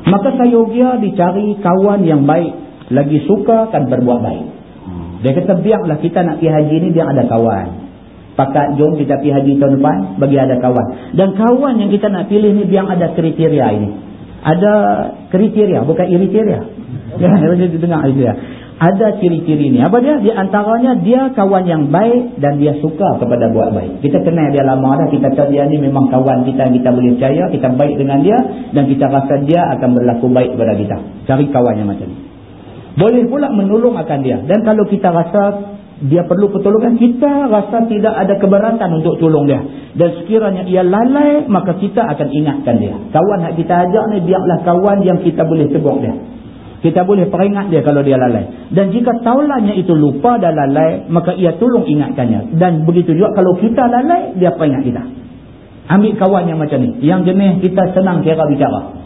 Maka sayogia dicari kawan yang baik. Lagi suka kan berbuat baik. Dia kata biarlah kita nak pergi haji ni dia ada kawan. Pakat jom kita pergi haji tahun depan bagi ada kawan. Dan kawan yang kita nak pilih ni biar ada kriteria ini ada kriteria bukan kriteria ya dia dengar itu ya ada ciri-ciri ni. Apa dia? Di antaranya dia kawan yang baik dan dia suka kepada buat baik. Kita kenal dia lama dah. Kita tahu dia ni memang kawan kita kita boleh percaya. Kita baik dengan dia dan kita rasa dia akan berlaku baik kepada kita. Cari kawan yang macam ni. Boleh pula menolong akan dia. Dan kalau kita rasa dia perlu pertolongan kita rasa tidak ada keberatan untuk tolong dia. Dan sekiranya ia lalai maka kita akan ingatkan dia. Kawan yang kita ajak ni biarlah kawan yang kita boleh tegur dia kita boleh peringat dia kalau dia lalai dan jika taulannya itu lupa dan lalai maka ia tolong ingatkannya dan begitu juga kalau kita lalai dia peringat kita ambil kawan yang macam ni yang jenis kita senang kira bicara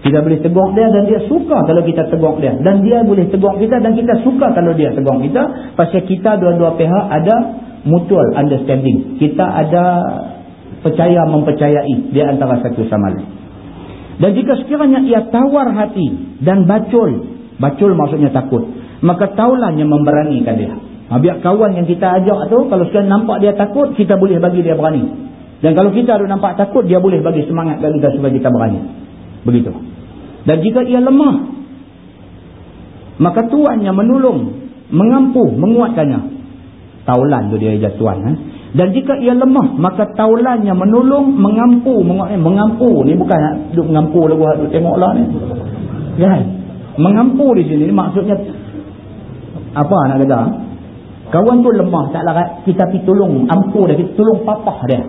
kita boleh tegur dia dan dia suka kalau kita tegur dia. Dan dia boleh tegur kita dan kita suka kalau dia tegur kita. Pasal kita dua-dua pihak ada mutual understanding. Kita ada percaya mempercayai di antara satu sama lain. Dan jika sekiranya ia tawar hati dan bacul. Bacul maksudnya takut. Maka taulah yang memberanikan dia. Ha, biar kawan yang kita ajak tu kalau sekiranya nampak dia takut kita boleh bagi dia berani. Dan kalau kita ada nampak takut dia boleh bagi semangat bagi kita supaya kita berani. Begitu. Dan jika ia lemah, maka Tuhan yang menolong, mengampu, menguatkannya. Taulan tu dia ijaz Tuhan. Eh? Dan jika ia lemah, maka taulan yang menolong, mengampu, menguatkan. Mengampu ni bukan duduk mengampu lagu duduk tengoklah ni. Kan? Mengampu di sini maksudnya apa nak kata? Kawan tu lemah tak larat kita pergi tolong ampu dia, kita tolong papah dia.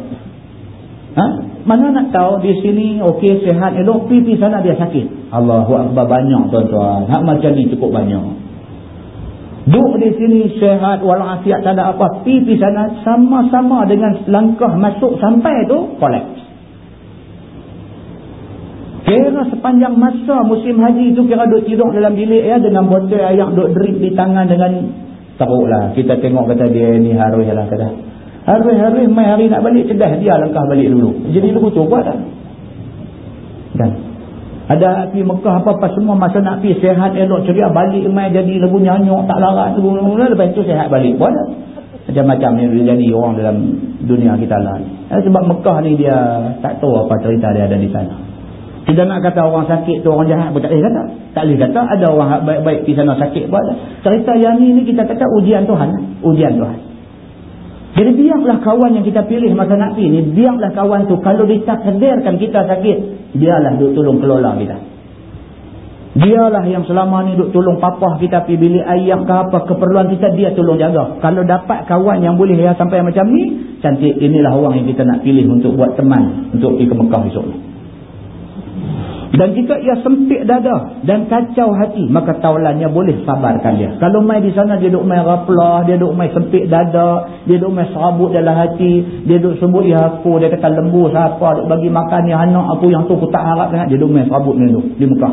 Ha? Mana nak tahu di sini okey sehat elok pipi sana dia sakit. Allahu akbar banyak tuan-tuan. Hak macam ni cukup banyak. Duk di sini sehat walafiat tak ada apa pipi sana sama-sama dengan langkah masuk sampai tu kolaps. Kira sepanjang masa musim haji tu kira duk tidur dalam bilik ya dengan botol air duk drip di tangan dengan teruklah. Kita tengok kata dia ni harus lah kata. Hari-hari mai hari nak balik cegah dia langkah balik dulu. Jadi lu tu buat tak? Dan ada pergi Mekah apa-apa semua masa nak pergi sehat elok ceria balik mai jadi lagu nyanyuk tak larat tu lepas itu sehat balik buat tak? Macam-macam ni jadi orang dalam dunia kita lah. Eh, sebab Mekah ni dia tak tahu apa cerita dia ada di sana. Kita nak kata orang sakit tu orang jahat pun tak boleh kata. Tak boleh kata ada orang baik-baik di sana sakit buat. Cerita yang ni ni kita kata ujian Tuhan. Ujian Tuhan. Jadi biarlah kawan yang kita pilih masa nak pergi ni, biarlah kawan tu kalau ditakdirkan kita sakit, dialah duk tolong kelola kita. Dialah yang selama ni duk tolong papah kita pergi bilik ayam ke apa, keperluan kita dia tolong jaga. Kalau dapat kawan yang boleh ya sampai macam ni, cantik inilah orang yang kita nak pilih untuk buat teman untuk pergi ke Mekah esok ni. Dan jika ia sempit dada dan kacau hati, maka taulannya boleh sabarkan dia. Kalau mai di sana dia duk mai raplah, dia duk mai sempit dada, dia duk mai serabut dalam hati, dia duk sebut ya aku, dia kata lembu siapa duk bagi makan ni anak aku yang tu aku tak harap sangat, dia duk mai serabut ni tu di muka.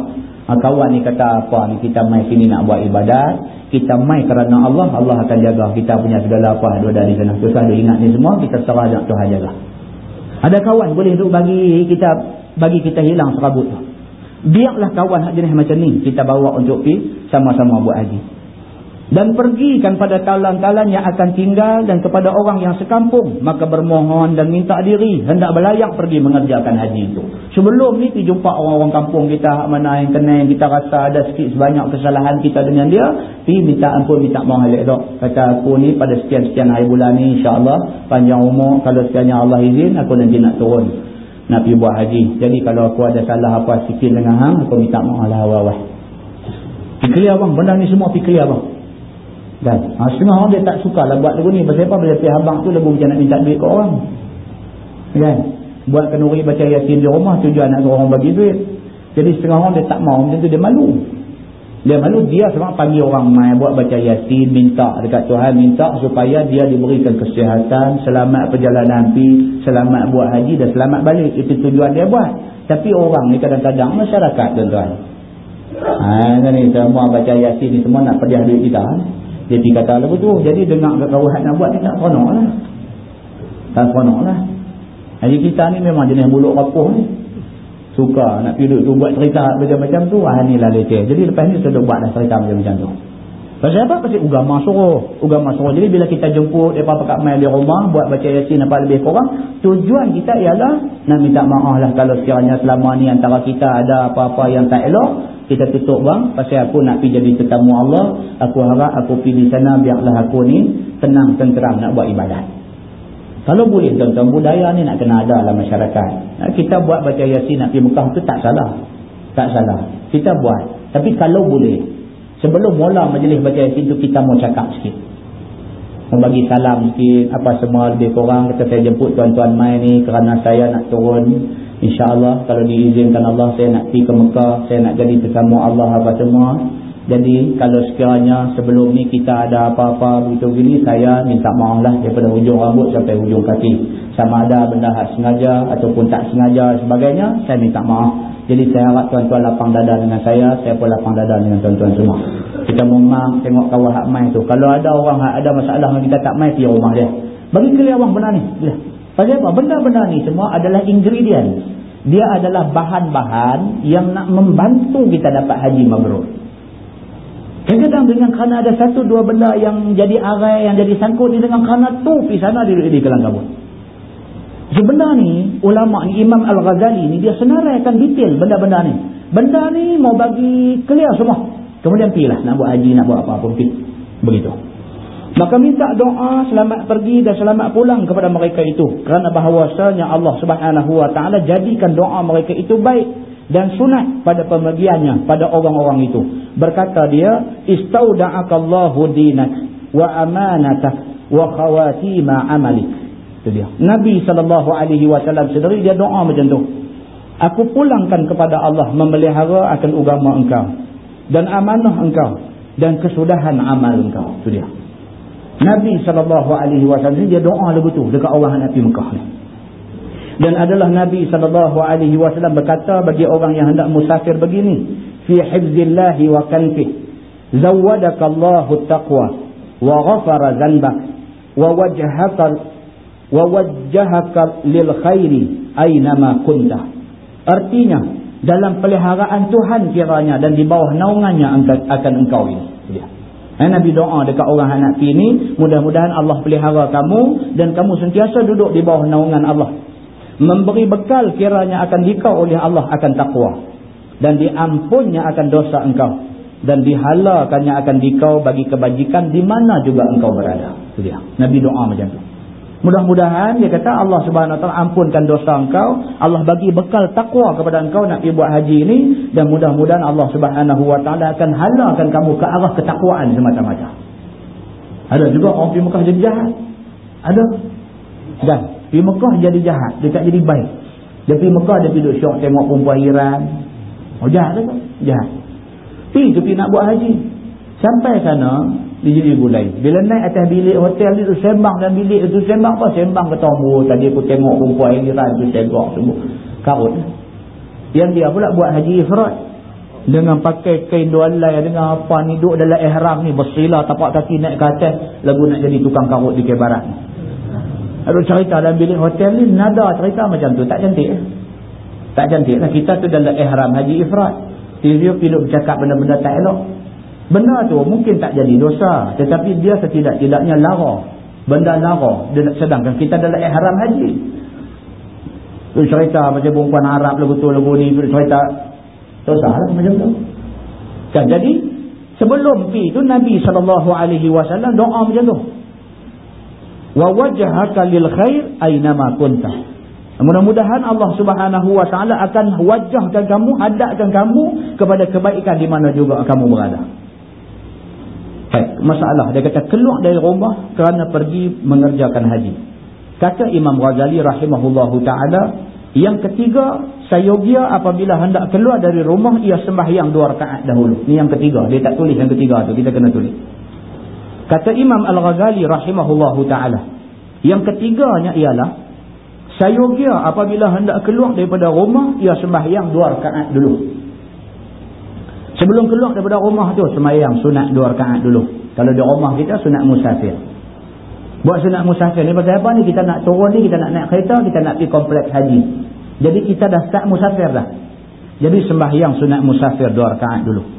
Ha, kawan ni kata apa ni kita mai sini nak buat ibadat, kita mai kerana Allah, Allah akan jaga kita punya segala apa ada di sana. Terus ada ingat ni semua, kita serah Tuhan jaga. Ada kawan boleh duk bagi kita bagi kita hilang serabut tu. Biarlah kawan hak jenis macam ni kita bawa untuk pi sama-sama buat haji. Dan pergikan pada talan-talan yang akan tinggal dan kepada orang yang sekampung. Maka bermohon dan minta diri. Hendak berlayak pergi mengerjakan haji itu. Sebelum ni pergi jumpa orang-orang kampung kita. Mana yang kena yang kita rasa ada sikit sebanyak kesalahan kita dengan dia. Pergi minta ampun, minta mohon dok. Kata aku ni pada sekian-sekian hari bulan ni insyaAllah. Panjang umur. Kalau sekiranya Allah izin aku nanti nak turun nak pergi buat haji. Jadi kalau aku ada salah apa sikit dengan hang, aku minta maaf lah awal-awal. Pergi clear bang, benda ni semua pergi clear bang. Dan ha, setengah orang dia tak suka lah buat lagu ni. Pasal apa? Bila pergi abang tu lagu macam nak minta duit ke orang. Kan? Buat kenuri baca yasin di rumah tujuan nak orang bagi duit. Jadi setengah orang dia tak mau, macam tu dia malu. Dia malu dia sebab panggil orang mai buat baca yasin, minta dekat Tuhan, minta supaya dia diberikan kesihatan, selamat perjalanan pi, selamat buat haji dan selamat balik. Itu tujuan dia buat. Tapi orang ni kadang-kadang masyarakat tuan-tuan. Ha, ni semua baca yasin ni semua nak pediah duit kita. Dia pergi kata lagu tu. Jadi dengar kat kawahan nak buat ni tak seronok lah. Tak seronok lah. Jadi kita ni memang jenis mulut rapuh ni. Suka nak duduk tu buat cerita macam-macam tu. Ah, ni lah leceh. Jadi lepas ni duduk buat lah cerita macam-macam tu. Pasal apa? Pasal ugama suruh. Ugama suruh. Jadi bila kita jemput mereka pakat main di rumah, buat baca yasin apa lebih kurang, tujuan kita ialah nak minta maaf lah kalau sekiranya selama ni antara kita ada apa-apa yang tak elok, kita tutup bang. Pasal aku nak pergi jadi tetamu Allah, aku harap aku pergi di sana biarlah aku ni tenang, tenteram nak buat ibadat. Kalau boleh tuan-tuan, budaya ni nak kena ada dalam masyarakat. Kita buat baca yasin nak pergi Mekah tu tak salah. Tak salah. Kita buat. Tapi kalau boleh, Sebelum mula majlis baca yasin tu kita mau cakap sikit. Membagi salam sikit. Apa semua lebih kurang. Kata saya jemput tuan-tuan mai ni kerana saya nak turun. InsyaAllah kalau diizinkan Allah saya nak pergi ke Mekah. Saya nak jadi tetamu Allah apa semua. Jadi kalau sekiranya sebelum ni kita ada apa-apa begitu gini. Saya minta maaf lah daripada hujung rambut sampai hujung kaki. Sama ada benda sengaja ataupun tak sengaja sebagainya. Saya minta maaf. Jadi saya harap tuan-tuan lapang dada dengan saya, saya pun lapang dada dengan tuan-tuan semua. Kita memang tengok kawan hak main tu. Kalau ada orang hak ada masalah dengan kita tak main, pergi rumah dia. Bagi keliar orang benda ni. Ya. Pasal apa? Benda-benda ni semua adalah ingredient. Dia adalah bahan-bahan yang nak membantu kita dapat haji mabrur. Kadang-kadang dengan kerana ada satu dua benda yang jadi arai, yang jadi sangkut ni dengan kerana tu pergi sana di, di kelang kabut. Sebenarnya ni, ulama ni, Imam Al-Ghazali ni, dia senaraikan detail benda-benda ni. Benda ni mau bagi clear semua. Kemudian pergilah nak buat haji, nak buat apa-apa. Begitu. Maka minta doa selamat pergi dan selamat pulang kepada mereka itu. Kerana bahawasanya Allah ta'ala jadikan doa mereka itu baik. Dan sunat pada pemergiannya, pada orang-orang itu. Berkata dia, Istauda'akallahu dinak wa amanatah wa khawatima amalik. Itu dia. Nabi SAW sendiri dia doa macam tu. Aku pulangkan kepada Allah memelihara akan agama engkau. Dan amanah engkau. Dan kesudahan amal engkau. Itu dia. Nabi SAW dia doa lagu tu dekat orang Nabi Mekah ni. Dan adalah Nabi SAW berkata bagi orang yang hendak musafir begini. Fi hibzillahi wa kanfih. Zawadakallahu taqwa. Wa ghafara zanbak. Wa wajhaka wa wajjahaka lil khairi aynama kunta artinya dalam peliharaan Tuhan kiranya dan di bawah naungannya akan engkau ini dia eh, Nabi doa dekat orang anak ini mudah-mudahan Allah pelihara kamu dan kamu sentiasa duduk di bawah naungan Allah memberi bekal kiranya akan dikau oleh Allah akan takwa dan diampunnya akan dosa engkau dan dihalakannya akan dikau bagi kebajikan di mana juga engkau berada itu dia Nabi doa macam tu Mudah-mudahan dia kata Allah subhanahu wa ta'ala ampunkan dosa engkau. Allah bagi bekal takwa kepada engkau nak pergi buat haji ini. Dan mudah-mudahan Allah subhanahu wa ta'ala akan halalkan kamu ke arah ketakwaan semacam-macam. Ada juga orang pergi Mekah jadi jahat. Ada. Dan pergi Mekah jadi jahat. Dia tak jadi baik. Dia pergi Mekah dia duduk syok tengok perempuan Iran. Oh jahat ke? Jahat. Pergi tu pergi nak buat haji. Sampai sana dijadi gulai. Bila naik atas bilik hotel itu sembang dan bilik itu sembang apa? Sembang kata oh, tadi aku tengok perempuan Iran tu tengok semua. Karut. Yang dia pula buat haji ifrat. Dengan pakai kain dua alai dengan apa ni duduk dalam ihram ni bersila tapak kaki naik ke atas lagu nak jadi tukang karut di kebarat. Ada cerita dalam bilik hotel ni nada cerita macam tu tak cantik eh? Tak cantik lah kita tu dalam ihram haji ifrat. Dia pergi bercakap benda-benda tak elok. Benda tu mungkin tak jadi dosa. Tetapi dia setidak-tidaknya lara. Benda lara. Sedangkan kita adalah ihram haji. Tu cerita macam perempuan Arab lagu tu lagu ni. Cerita dosa lah macam tu. Kan jadi sebelum pi tu Nabi SAW doa macam tu. Wa wajhaka lil khair aynama kunta. Mudah-mudahan Allah Subhanahu Wa Taala akan wajahkan kamu, hadapkan kamu kepada kebaikan di mana juga kamu berada. Baik, masalah dia kata keluar dari rumah kerana pergi mengerjakan haji. Kata Imam Ghazali rahimahullahu taala, yang ketiga, sayogia apabila hendak keluar dari rumah ia sembahyang dua rakaat dahulu. Ini yang ketiga, dia tak tulis yang ketiga tu, kita kena tulis. Kata Imam Al-Ghazali rahimahullahu taala, yang ketiganya ialah Sayogia apabila hendak keluar daripada rumah, ia sembahyang dua rakaat dulu. Sebelum keluar daripada rumah tu, sembahyang sunat dua rakaat dulu. Kalau di rumah kita, sunat musafir. Buat sunat musafir ni pasal apa ni? Kita nak turun ni, kita nak naik kereta, kita nak pergi kompleks haji. Jadi kita dah start musafir dah. Jadi sembahyang sunat musafir dua rakaat dulu.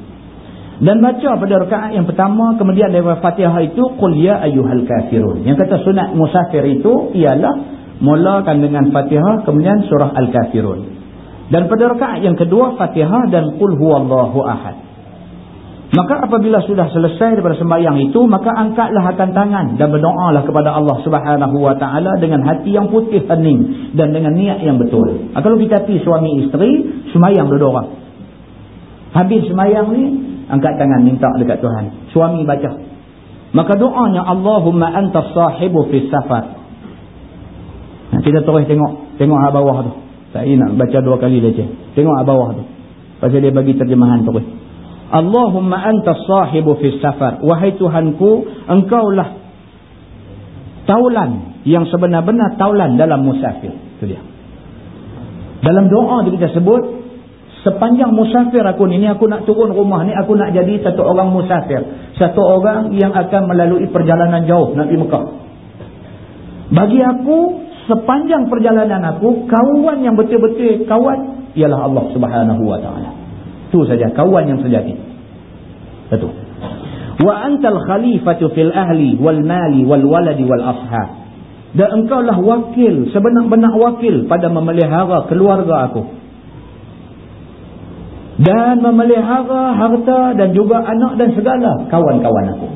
Dan baca pada rakaat yang pertama, kemudian dari Fatihah itu, Qul ya ayyuhal kafirun. Yang kata sunat musafir itu ialah mulakan dengan Fatihah kemudian surah Al-Kafirun. Dan pada rakaat yang kedua Fatihah dan Qul huwallahu ahad. Maka apabila sudah selesai daripada sembahyang itu, maka angkatlah akan tangan dan berdoalah kepada Allah Subhanahu wa taala dengan hati yang putih hening dan dengan niat yang betul. Kalau kita pi suami isteri, sembahyang orang. Habis sembahyang ni, angkat tangan minta dekat Tuhan. Suami baca. Maka doanya Allahumma antas sahibu fis safar Nah, kita terus tengok tengok kat bawah tu. Tak nak baca dua kali leceh. Tengok kat bawah tu. Pasal dia bagi terjemahan terus. Allahumma anta sahibu fis safar. Wahai Tuhanku, engkaulah taulan yang sebenar-benar taulan dalam musafir. Itu dia. Dalam doa kita sebut, sepanjang musafir aku ni, ni aku nak turun rumah ni, aku nak jadi satu orang musafir. Satu orang yang akan melalui perjalanan jauh nak pergi Mekah. Bagi aku, sepanjang perjalanan aku kawan yang betul-betul kawan ialah Allah Subhanahu wa taala. Itu saja kawan yang sejati. Betul. Wa antal khalifatu fil ahli wal mali wal waladi wal ashab. Dan engkau lah wakil, sebenar-benar wakil pada memelihara keluarga aku. Dan memelihara harta dan juga anak dan segala kawan-kawan aku.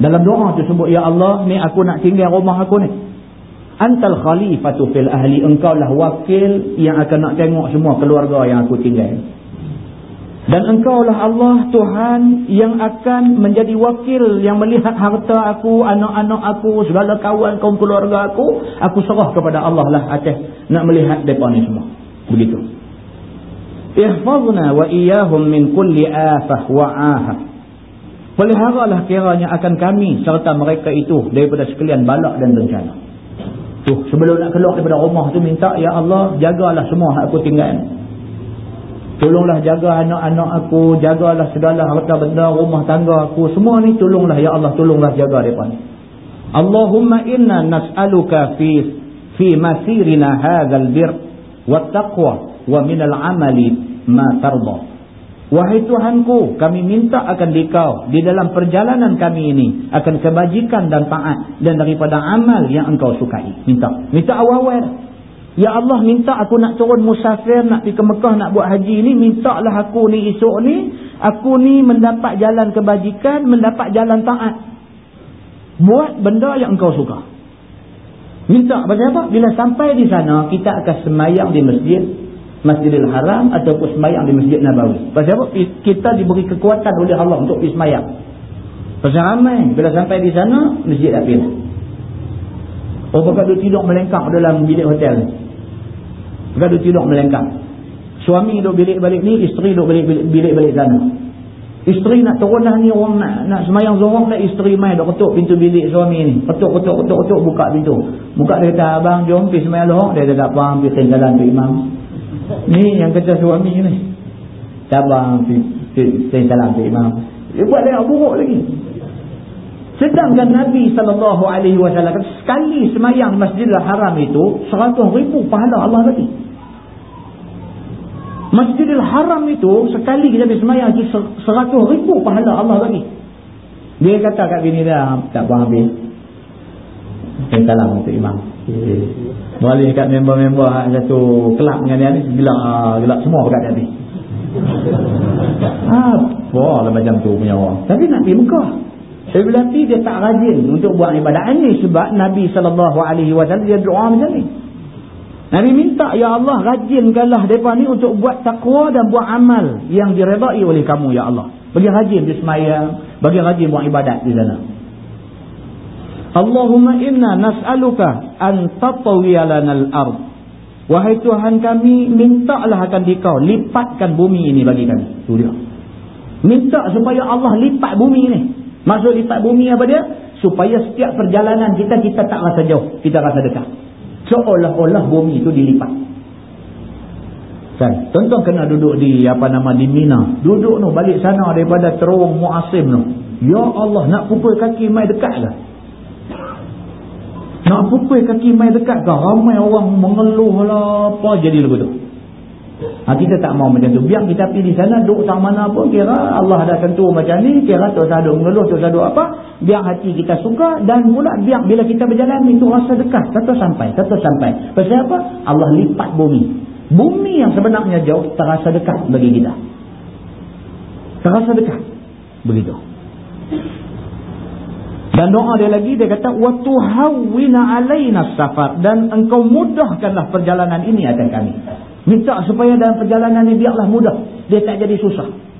Dalam doa tu sebut, Ya Allah, ni aku nak tinggal rumah aku ni. Antal khalifatu fil ahli engkau lah wakil yang akan nak tengok semua keluarga yang aku tinggal. Dan engkau lah Allah Tuhan yang akan menjadi wakil yang melihat harta aku, anak-anak aku, segala kawan kaum keluarga aku, aku serah kepada Allah lah atas nak melihat mereka ni semua. Begitu. Ihfazna wa iyahum min kulli afah wa ahah. Peliharalah kiranya akan kami serta mereka itu daripada sekalian balak dan bencana. Tu sebelum nak keluar daripada rumah tu minta ya Allah jagalah semua aku tinggal. Tolonglah jaga anak-anak aku, jagalah segala harta benda rumah tangga aku, semua ni tolonglah ya Allah, tolonglah jaga depa ni. Allahumma inna nas'aluka fi fi masirina hadzal bir wat taqwa wa min al amali ma tarda. Wahai Tuhanku, kami minta akan dikau di dalam perjalanan kami ini akan kebajikan dan taat dan daripada amal yang engkau sukai. Minta. Minta awal-awal. Ya Allah minta aku nak turun musafir, nak pergi ke Mekah, nak buat haji ni. Mintalah aku ni esok ni. Aku ni mendapat jalan kebajikan, mendapat jalan taat. Buat benda yang engkau suka. Minta pasal apa? Bila sampai di sana, kita akan semayang di masjid Masjidil Haram ataupun semayang di Masjid Nabawi. Pasal apa? Kita diberi kekuatan oleh Allah untuk semayang. Pasal ramai. Bila sampai di sana, masjid dah pilih. Oh, bukan dia tidur melengkap dalam bilik hotel ni. Dia tidur melengkap. Suami duduk bilik balik ni, isteri duduk bilik, bilik, bilik balik sana. Isteri nak turun dah ni, orang nak, nak semayang zorong dah isteri main, dah ketuk pintu bilik suami ni. Ketuk, ketuk, ketuk, ketuk, buka pintu. Buka dia kata, abang jom pergi semayang lohong. Dia kata, apa, pergi tinggalan tu imam. Ni yang kata suami ni. Sabar saya salam ke imam. Dia buat dia buruk lagi. Sedangkan Nabi SAW sekali semayang Masjidil Haram itu seratus ribu pahala Allah bagi. Masjidil Haram itu sekali kita semayang itu seratus ribu pahala Allah bagi. Dia kata kat bini dia, tak faham habis. Saya salam untuk imam. Balik dekat member-member satu kelab dengan dia ni gelak, ah, gelak semua dekat dia ni. Apa lah macam tu punya orang. Tapi nak pergi Mekah. Tapi dia tak rajin untuk buat ibadat ini sebab Nabi SAW dia doa macam ni. Nabi minta, Ya Allah, rajinkanlah mereka ni untuk buat takwa dan buat amal yang diredai oleh kamu, Ya Allah. Bagi rajin di semayang, bagi rajin buat ibadat di sana. Allahumma inna nas'aluka an tatawiyya lanal ard. Wahai Tuhan kami, mintalah akan dikau lipatkan bumi ini bagi kami. Itu dia. Minta supaya Allah lipat bumi ini. Maksud lipat bumi apa dia? Supaya setiap perjalanan kita, kita tak rasa jauh. Kita rasa dekat. seolah-olah bumi itu dilipat kan tonton kena duduk di apa nama di Mina duduk tu balik sana daripada terowong muasim tu ya Allah nak pukul kaki mai dekat ke nak pukul kaki mai dekat ke ramai orang mengeluh lah apa jadi lagu tu Ha, kita tak mau macam tu. Biar kita pergi di sana, duduk tak mana pun, kira Allah dah tentu macam ni, kira tu tak ada mengeluh, tu tak ada apa. Biar hati kita suka dan pula biar bila kita berjalan itu rasa dekat. Tentu sampai, tentu sampai. Pasal apa? Allah lipat bumi. Bumi yang sebenarnya jauh terasa dekat bagi kita. Terasa dekat. Begitu. Dan doa dia lagi dia kata wa tuhawwina alaina safar dan engkau mudahkanlah perjalanan ini akan kami. Minta supaya dalam perjalanan ni biarlah mudah. Dia tak jadi susah.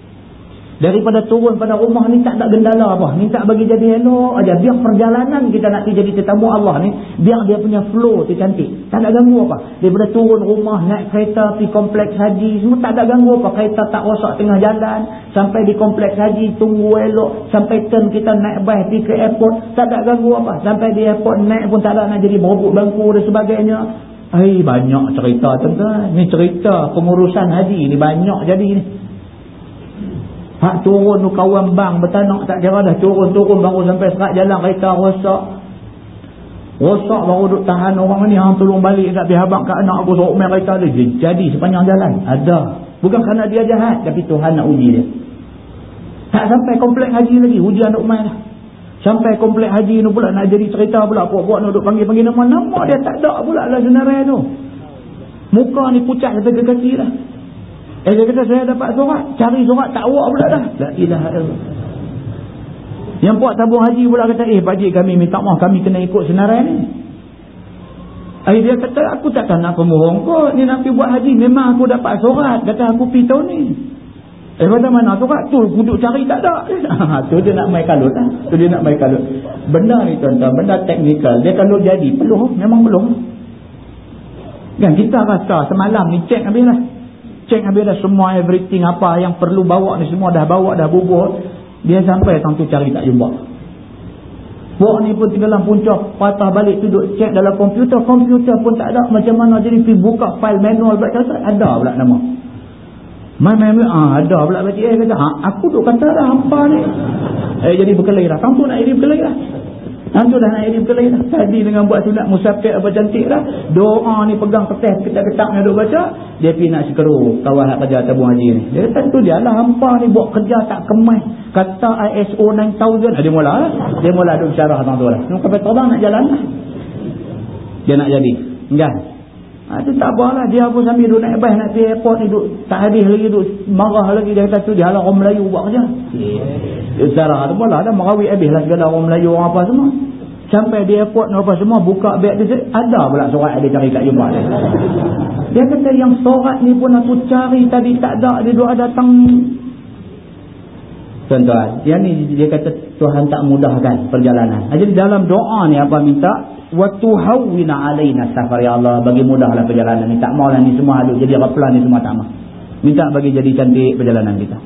Daripada turun pada rumah ni tak ada gendala apa. Minta bagi jadi elok aja. Biar perjalanan kita nak jadi tetamu Allah ni. Biar dia punya flow tu cantik. Tak ada ganggu apa. Daripada turun rumah, naik kereta, pergi kompleks haji. Semua tak ada ganggu apa. Kereta tak rosak tengah jalan. Sampai di kompleks haji, tunggu elok. Sampai turn kita naik bas pergi ke airport. Tak ada ganggu apa. Sampai di airport naik pun tak ada nak jadi berebut bangku dan sebagainya. Hai banyak cerita tuan-tuan. Ni cerita pengurusan haji ni banyak jadi ni. Hak turun tu kawan bang bertanak tak kira dah turun-turun baru sampai serat jalan kereta rosak. Rosak baru duk tahan orang ni hang tolong balik kat pihak abang kat anak aku suruh main kereta dia. Jadi sepanjang jalan. Ada. Bukan kerana dia jahat tapi Tuhan nak uji dia. Tak sampai komplek haji lagi. Ujian duk main dah. Sampai komplek haji ni pula nak jadi cerita pula. Puak-puak ni duduk panggil-panggil nama. Nama dia tak ada pula lah senarai tu. Muka ni pucat kata ke kaki lah. Eh dia kata saya dapat surat. Cari surat tak awak pula dah. La ilaha illallah. Yang puak tabung haji pula kata eh pakcik kami minta maaf kami kena ikut senarai ni. Eh dia kata aku takkan nak pemohong kot. Ni nak buat haji memang aku dapat surat. Kata aku pergi tahun ni. Eh macam mana kak? Tu duduk cari tak ada. tu dia nak main kalut lah. Tu dia nak main kalut. Benda ni tuan-tuan, benda teknikal. Dia kalau jadi, peluh. Memang peluh. Kan kita rasa semalam ni cek habis lah. Cek habis dah semua everything apa yang perlu bawa ni semua dah bawa dah bubur. Dia sampai tang tu cari tak jumpa. Buat ni pun tinggalan puncak patah balik duduk cek dalam komputer. Komputer pun tak ada macam mana jadi pergi buka file manual. Ada pula nama. Mai mai mai ah ada pula baca eh kata ha, aku duk kata dah hampa ni. Eh jadi berkelahi dah. Kamu nak jadi berkelahi dah. Nanti dah nak jadi berkelahi dah. Tadi dengan buat sunat musafir apa cantik dah. Doa ni pegang kertas ketak-ketak ni duk baca, dia pergi nak sekeru kawan hak kerja tabung haji ni. Dia kata tu dia lah hampa ni buat kerja tak kemas. Kata ISO 9000 dia mula lah. Dia mula duk syarah tang tu lah. Nak kapal terbang nak jalan lah. Dia nak jadi. Enggak. Ha, itu tak apalah. Dia pun sambil duduk naik bas nak pergi airport ni. Duduk, tak habis lagi. Duduk, marah lagi. Dia kata tu dia halang orang Melayu buat kerja. Dia sarah tu pula. Ada marawi habis lah segala orang Melayu orang apa semua. Sampai di airport ni apa semua. Buka beg dia. Ada pula surat dia cari kat jumpa dia. Kata yang surat ni pun aku cari tadi tak ada. Dia duduk datang Tuan-tuan, dia ni dia kata Tuhan tak mudahkan perjalanan. Jadi dalam doa ni apa minta? Wa tuhawwina alaina safar ya Allah, bagi mudahlah perjalanan ni. Tak maulah ni semua aduk jadi raplan ni semua tak mau. Minta bagi jadi cantik perjalanan kita.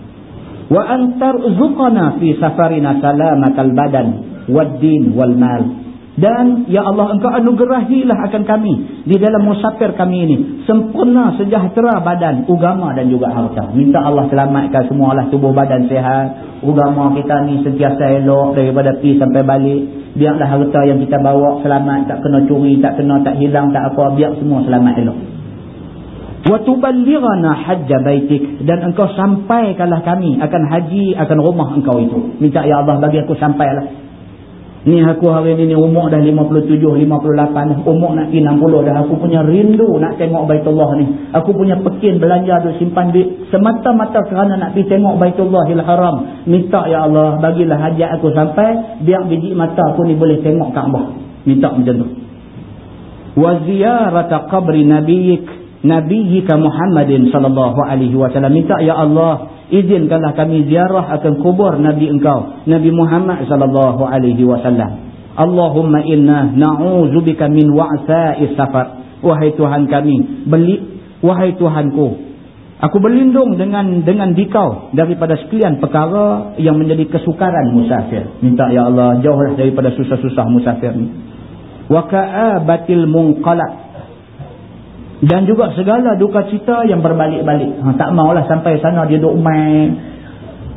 Wa antarzuqana fi safarina salamatal badan wad-din wal mal. Dan ya Allah engkau anugerahilah akan kami di dalam musafir kami ini sempurna sejahtera badan, agama dan juga harta. Minta Allah selamatkan semualah tubuh badan sehat, agama kita ni sentiasa elok daripada pi sampai balik. Biarlah harta yang kita bawa selamat, tak kena curi, tak kena tak hilang, tak apa, biar semua selamat elok. Tuballighana hajj baitik dan engkau sampaikanlah kami akan haji akan rumah engkau itu. Minta ya Allah bagi aku sampailah Ni aku hari ni, ni umur dah 57, 58 dah. Umur nak pergi 60 dah. Aku punya rindu nak tengok Baitullah ni. Aku punya pekin belanja tu simpan duit. Semata-mata kerana nak pergi tengok Baitullahil Haram. Minta ya Allah bagilah hajat aku sampai. Biar biji mata aku ni boleh tengok Kaabah. Minta macam tu. Wa ziyarata qabri nabiyik. Nabiyika Muhammadin sallallahu alaihi wasallam. Minta ya Allah izinkanlah kami ziarah akan kubur Nabi engkau Nabi Muhammad sallallahu alaihi wasallam. Allahumma inna na'udzubika min wa'sa'is safar. Wahai Tuhan kami beli wahai Tuhanku aku berlindung dengan dengan dikau daripada sekian perkara yang menjadi kesukaran musafir. Minta ya Allah jauhlah daripada susah-susah musafir ni. Wa ka'abatil munqalab dan juga segala duka cita yang berbalik-balik. Ha, tak maulah sampai sana dia duk main.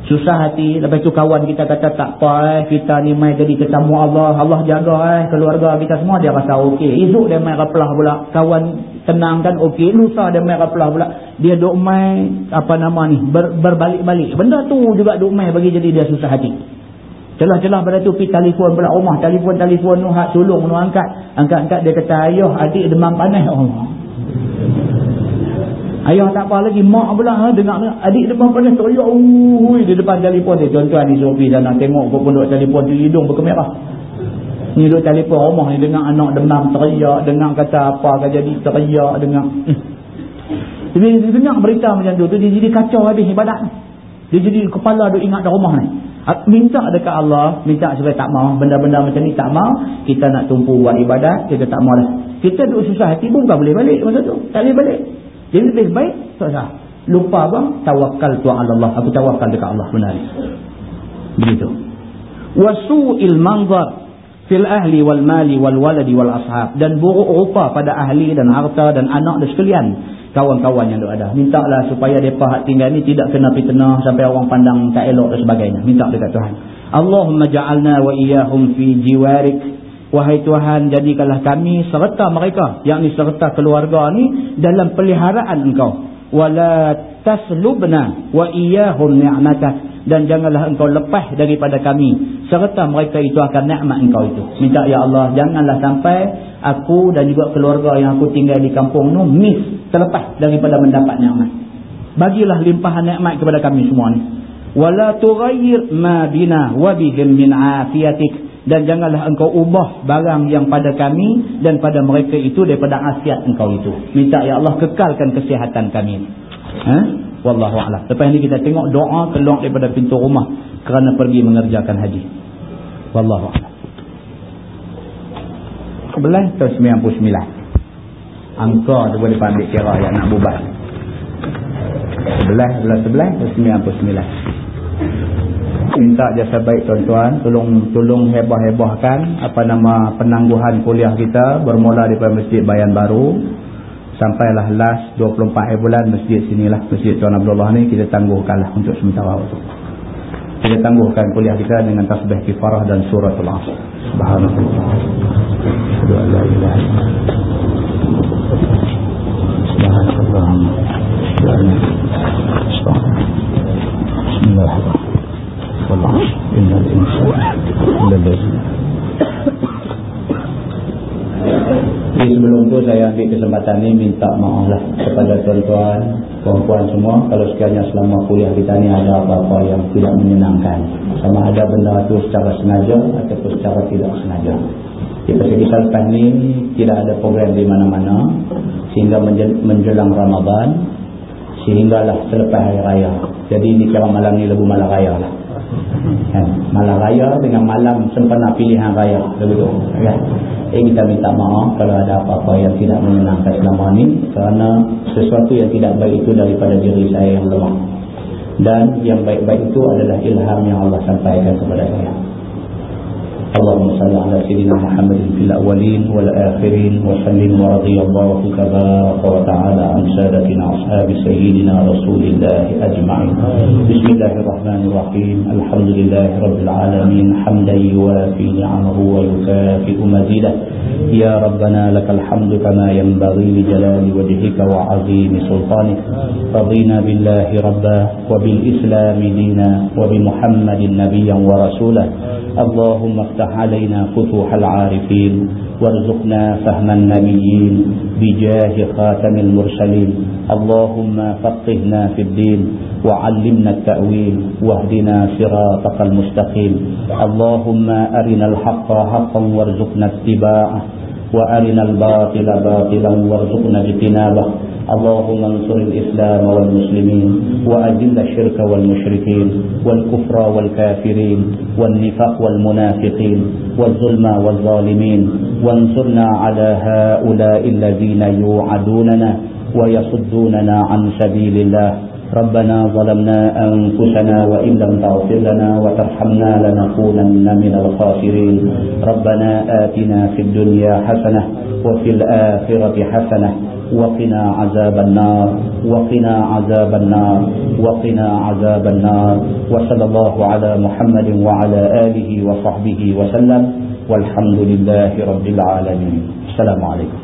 Susah hati. Lepas tu kawan kita kata tak apa eh kita ni main jadi tetamu Allah. Allah jaga eh keluarga kita semua. Dia rasa okey. Esok dia main raplah pula. Kawan tenang kan? Okey. Lusa dia main raplah pula. Dia duk main apa nama ni ber, berbalik-balik. Benda tu juga duk main bagi jadi dia susah hati. Celah-celah pada tu pergi telefon pula. Rumah telefon-telefon tu hak sulung tu angkat angkat-angkat dia kata ayah adik demam panas. Allah Ayah tak apa lagi. Mak pula ha, dengar adik demam panas teriak. Ui, di depan telefon dia. Tuan-tuan ni suruh pergi sana tengok kau pun duduk telefon tu hidung berkemerah. Ni duduk telefon rumah ni dengar anak demam teriak. Dengar kata apa akan jadi teriak. Dengar. Hmm. Tapi dia dengar berita macam tu. tu dia jadi kacau habis ibadat. Dia jadi kepala duduk ingat dalam rumah ni. Minta dekat Allah. Minta supaya tak mau. Benda-benda macam ni tak mau. Kita nak tumpu buat ibadat. Kita tak mau dah. Kita duduk susah hati pun bukan boleh balik masa tu. Tak boleh balik. Jadi lebih baik sah. Lupa bang tawakal tu Allah. Aku tawakal dekat Allah benar. Begitu. Wasu'il manzar fil ahli wal mali wal waladi wal ashab dan buruk rupa pada ahli dan harta dan anak dan sekalian kawan-kawan yang ada. Mintalah supaya depa hak tinggal ni tidak kena fitnah sampai orang pandang tak elok dan sebagainya. Minta dekat Tuhan. Allahumma ja'alna wa iyyahum fi jiwarik Wahai Tuhan, jadikanlah kami serta mereka, yakni serta keluarga ni dalam peliharaan Engkau. Wala taslubna wa iyyahum ni'matak dan janganlah engkau lepas daripada kami serta mereka itu akan nikmat engkau itu. Minta ya Allah, janganlah sampai aku dan juga keluarga yang aku tinggal di kampung tu miss terlepas daripada mendapat nikmat. Bagilah limpahan nikmat kepada kami semua ni. Wala tughayyir ma bina wa bihim min afiyatik dan janganlah engkau ubah barang yang pada kami dan pada mereka itu daripada asiat engkau itu. Minta ya Allah kekalkan kesihatan kami. Ha? Wallahu a'lam. Lepas ini kita tengok doa keluar daripada pintu rumah kerana pergi mengerjakan haji. Wallahu a'lam. 11 atau 99. Angka tu boleh ambil kira yang nak bubat. 11, 11, 11 atau 99 minta jasa baik tuan-tuan. Tolong tolong hebah-hebahkan apa nama penangguhan kuliah kita bermula daripada Masjid Bayan Baru. Sampailah last 24 bulan masjid sinilah Masjid Tuan Abdullah ni kita tangguhkanlah untuk sementara waktu. Kita tangguhkan kuliah kita dengan tasbih kifarah dan suratul asr. Subhanallah. Subhanallah. Bismillahirrahmanirrahim والعصر إن الإنسان للذي Jadi sebelum tu saya ambil kesempatan ni minta maaf lah kepada tuan-tuan, puan-puan semua kalau sekiranya selama kuliah kita ni ada apa-apa yang tidak menyenangkan. Sama ada benda tu secara sengaja ataupun secara tidak sengaja. Di pasal kisah lepas ni tidak ada program di mana-mana sehingga menjelang Ramadan sehinggalah selepas hari raya. Jadi ni kira malam ni lebih malam raya lah kan? malam raya dengan malam sempena pilihan raya begitu kan? eh kita minta maaf kalau ada apa-apa yang tidak menyenangkan selama ini kerana sesuatu yang tidak baik itu daripada diri saya yang lemah dan yang baik-baik itu adalah ilham yang Allah sampaikan kepada saya اللهم صل على سيدنا محمد في الأولين والآخرين وسلم ورضي الله تبارك وتعالى عن سادتنا أصحاب سيدنا رسول الله أجمعين. بسم الله الرحمن الرحيم. الحمد لله رب العالمين. حمدا يوافي نعمه ويكافئ مزيده. يا ربنا لك الحمد كما ينبغي لجلال وجهك وعظيم سلطانك. رضينا بالله ربا وبالإسلام دينا وبمحمد نبيا ورسولا. اللهم علينا فتوح العارفين وارزقنا فهم النبيين بجاه خاتم المرسلين. اللهم فقهنا في الدين وعلمنا التأويل واهدنا صراطك المستقيم. اللهم أرنا الحق حقا وارزقنا اتباعه وأرنا الباطل باطلا وارزقنا اجتنابه. اللهم انصر الإسلام والمسلمين وأجل الشرك والمشركين والكفر والكافرين والنفاق والمنافقين والظلم والظالمين وانصرنا على هؤلاء الذين يوعدوننا ويصدوننا عن سبيل الله. ربنا ظلمنا أنفسنا وإن لم تغفر لنا وترحمنا لنكونن من الخاسرين. ربنا آتنا في الدنيا حسنة وفي الآخرة حسنة وقنا عذاب النار وقنا عذاب النار وقنا عذاب النار. وصلى الله على محمد وعلى آله وصحبه وسلم. والحمد لله رب العالمين. السلام عليكم.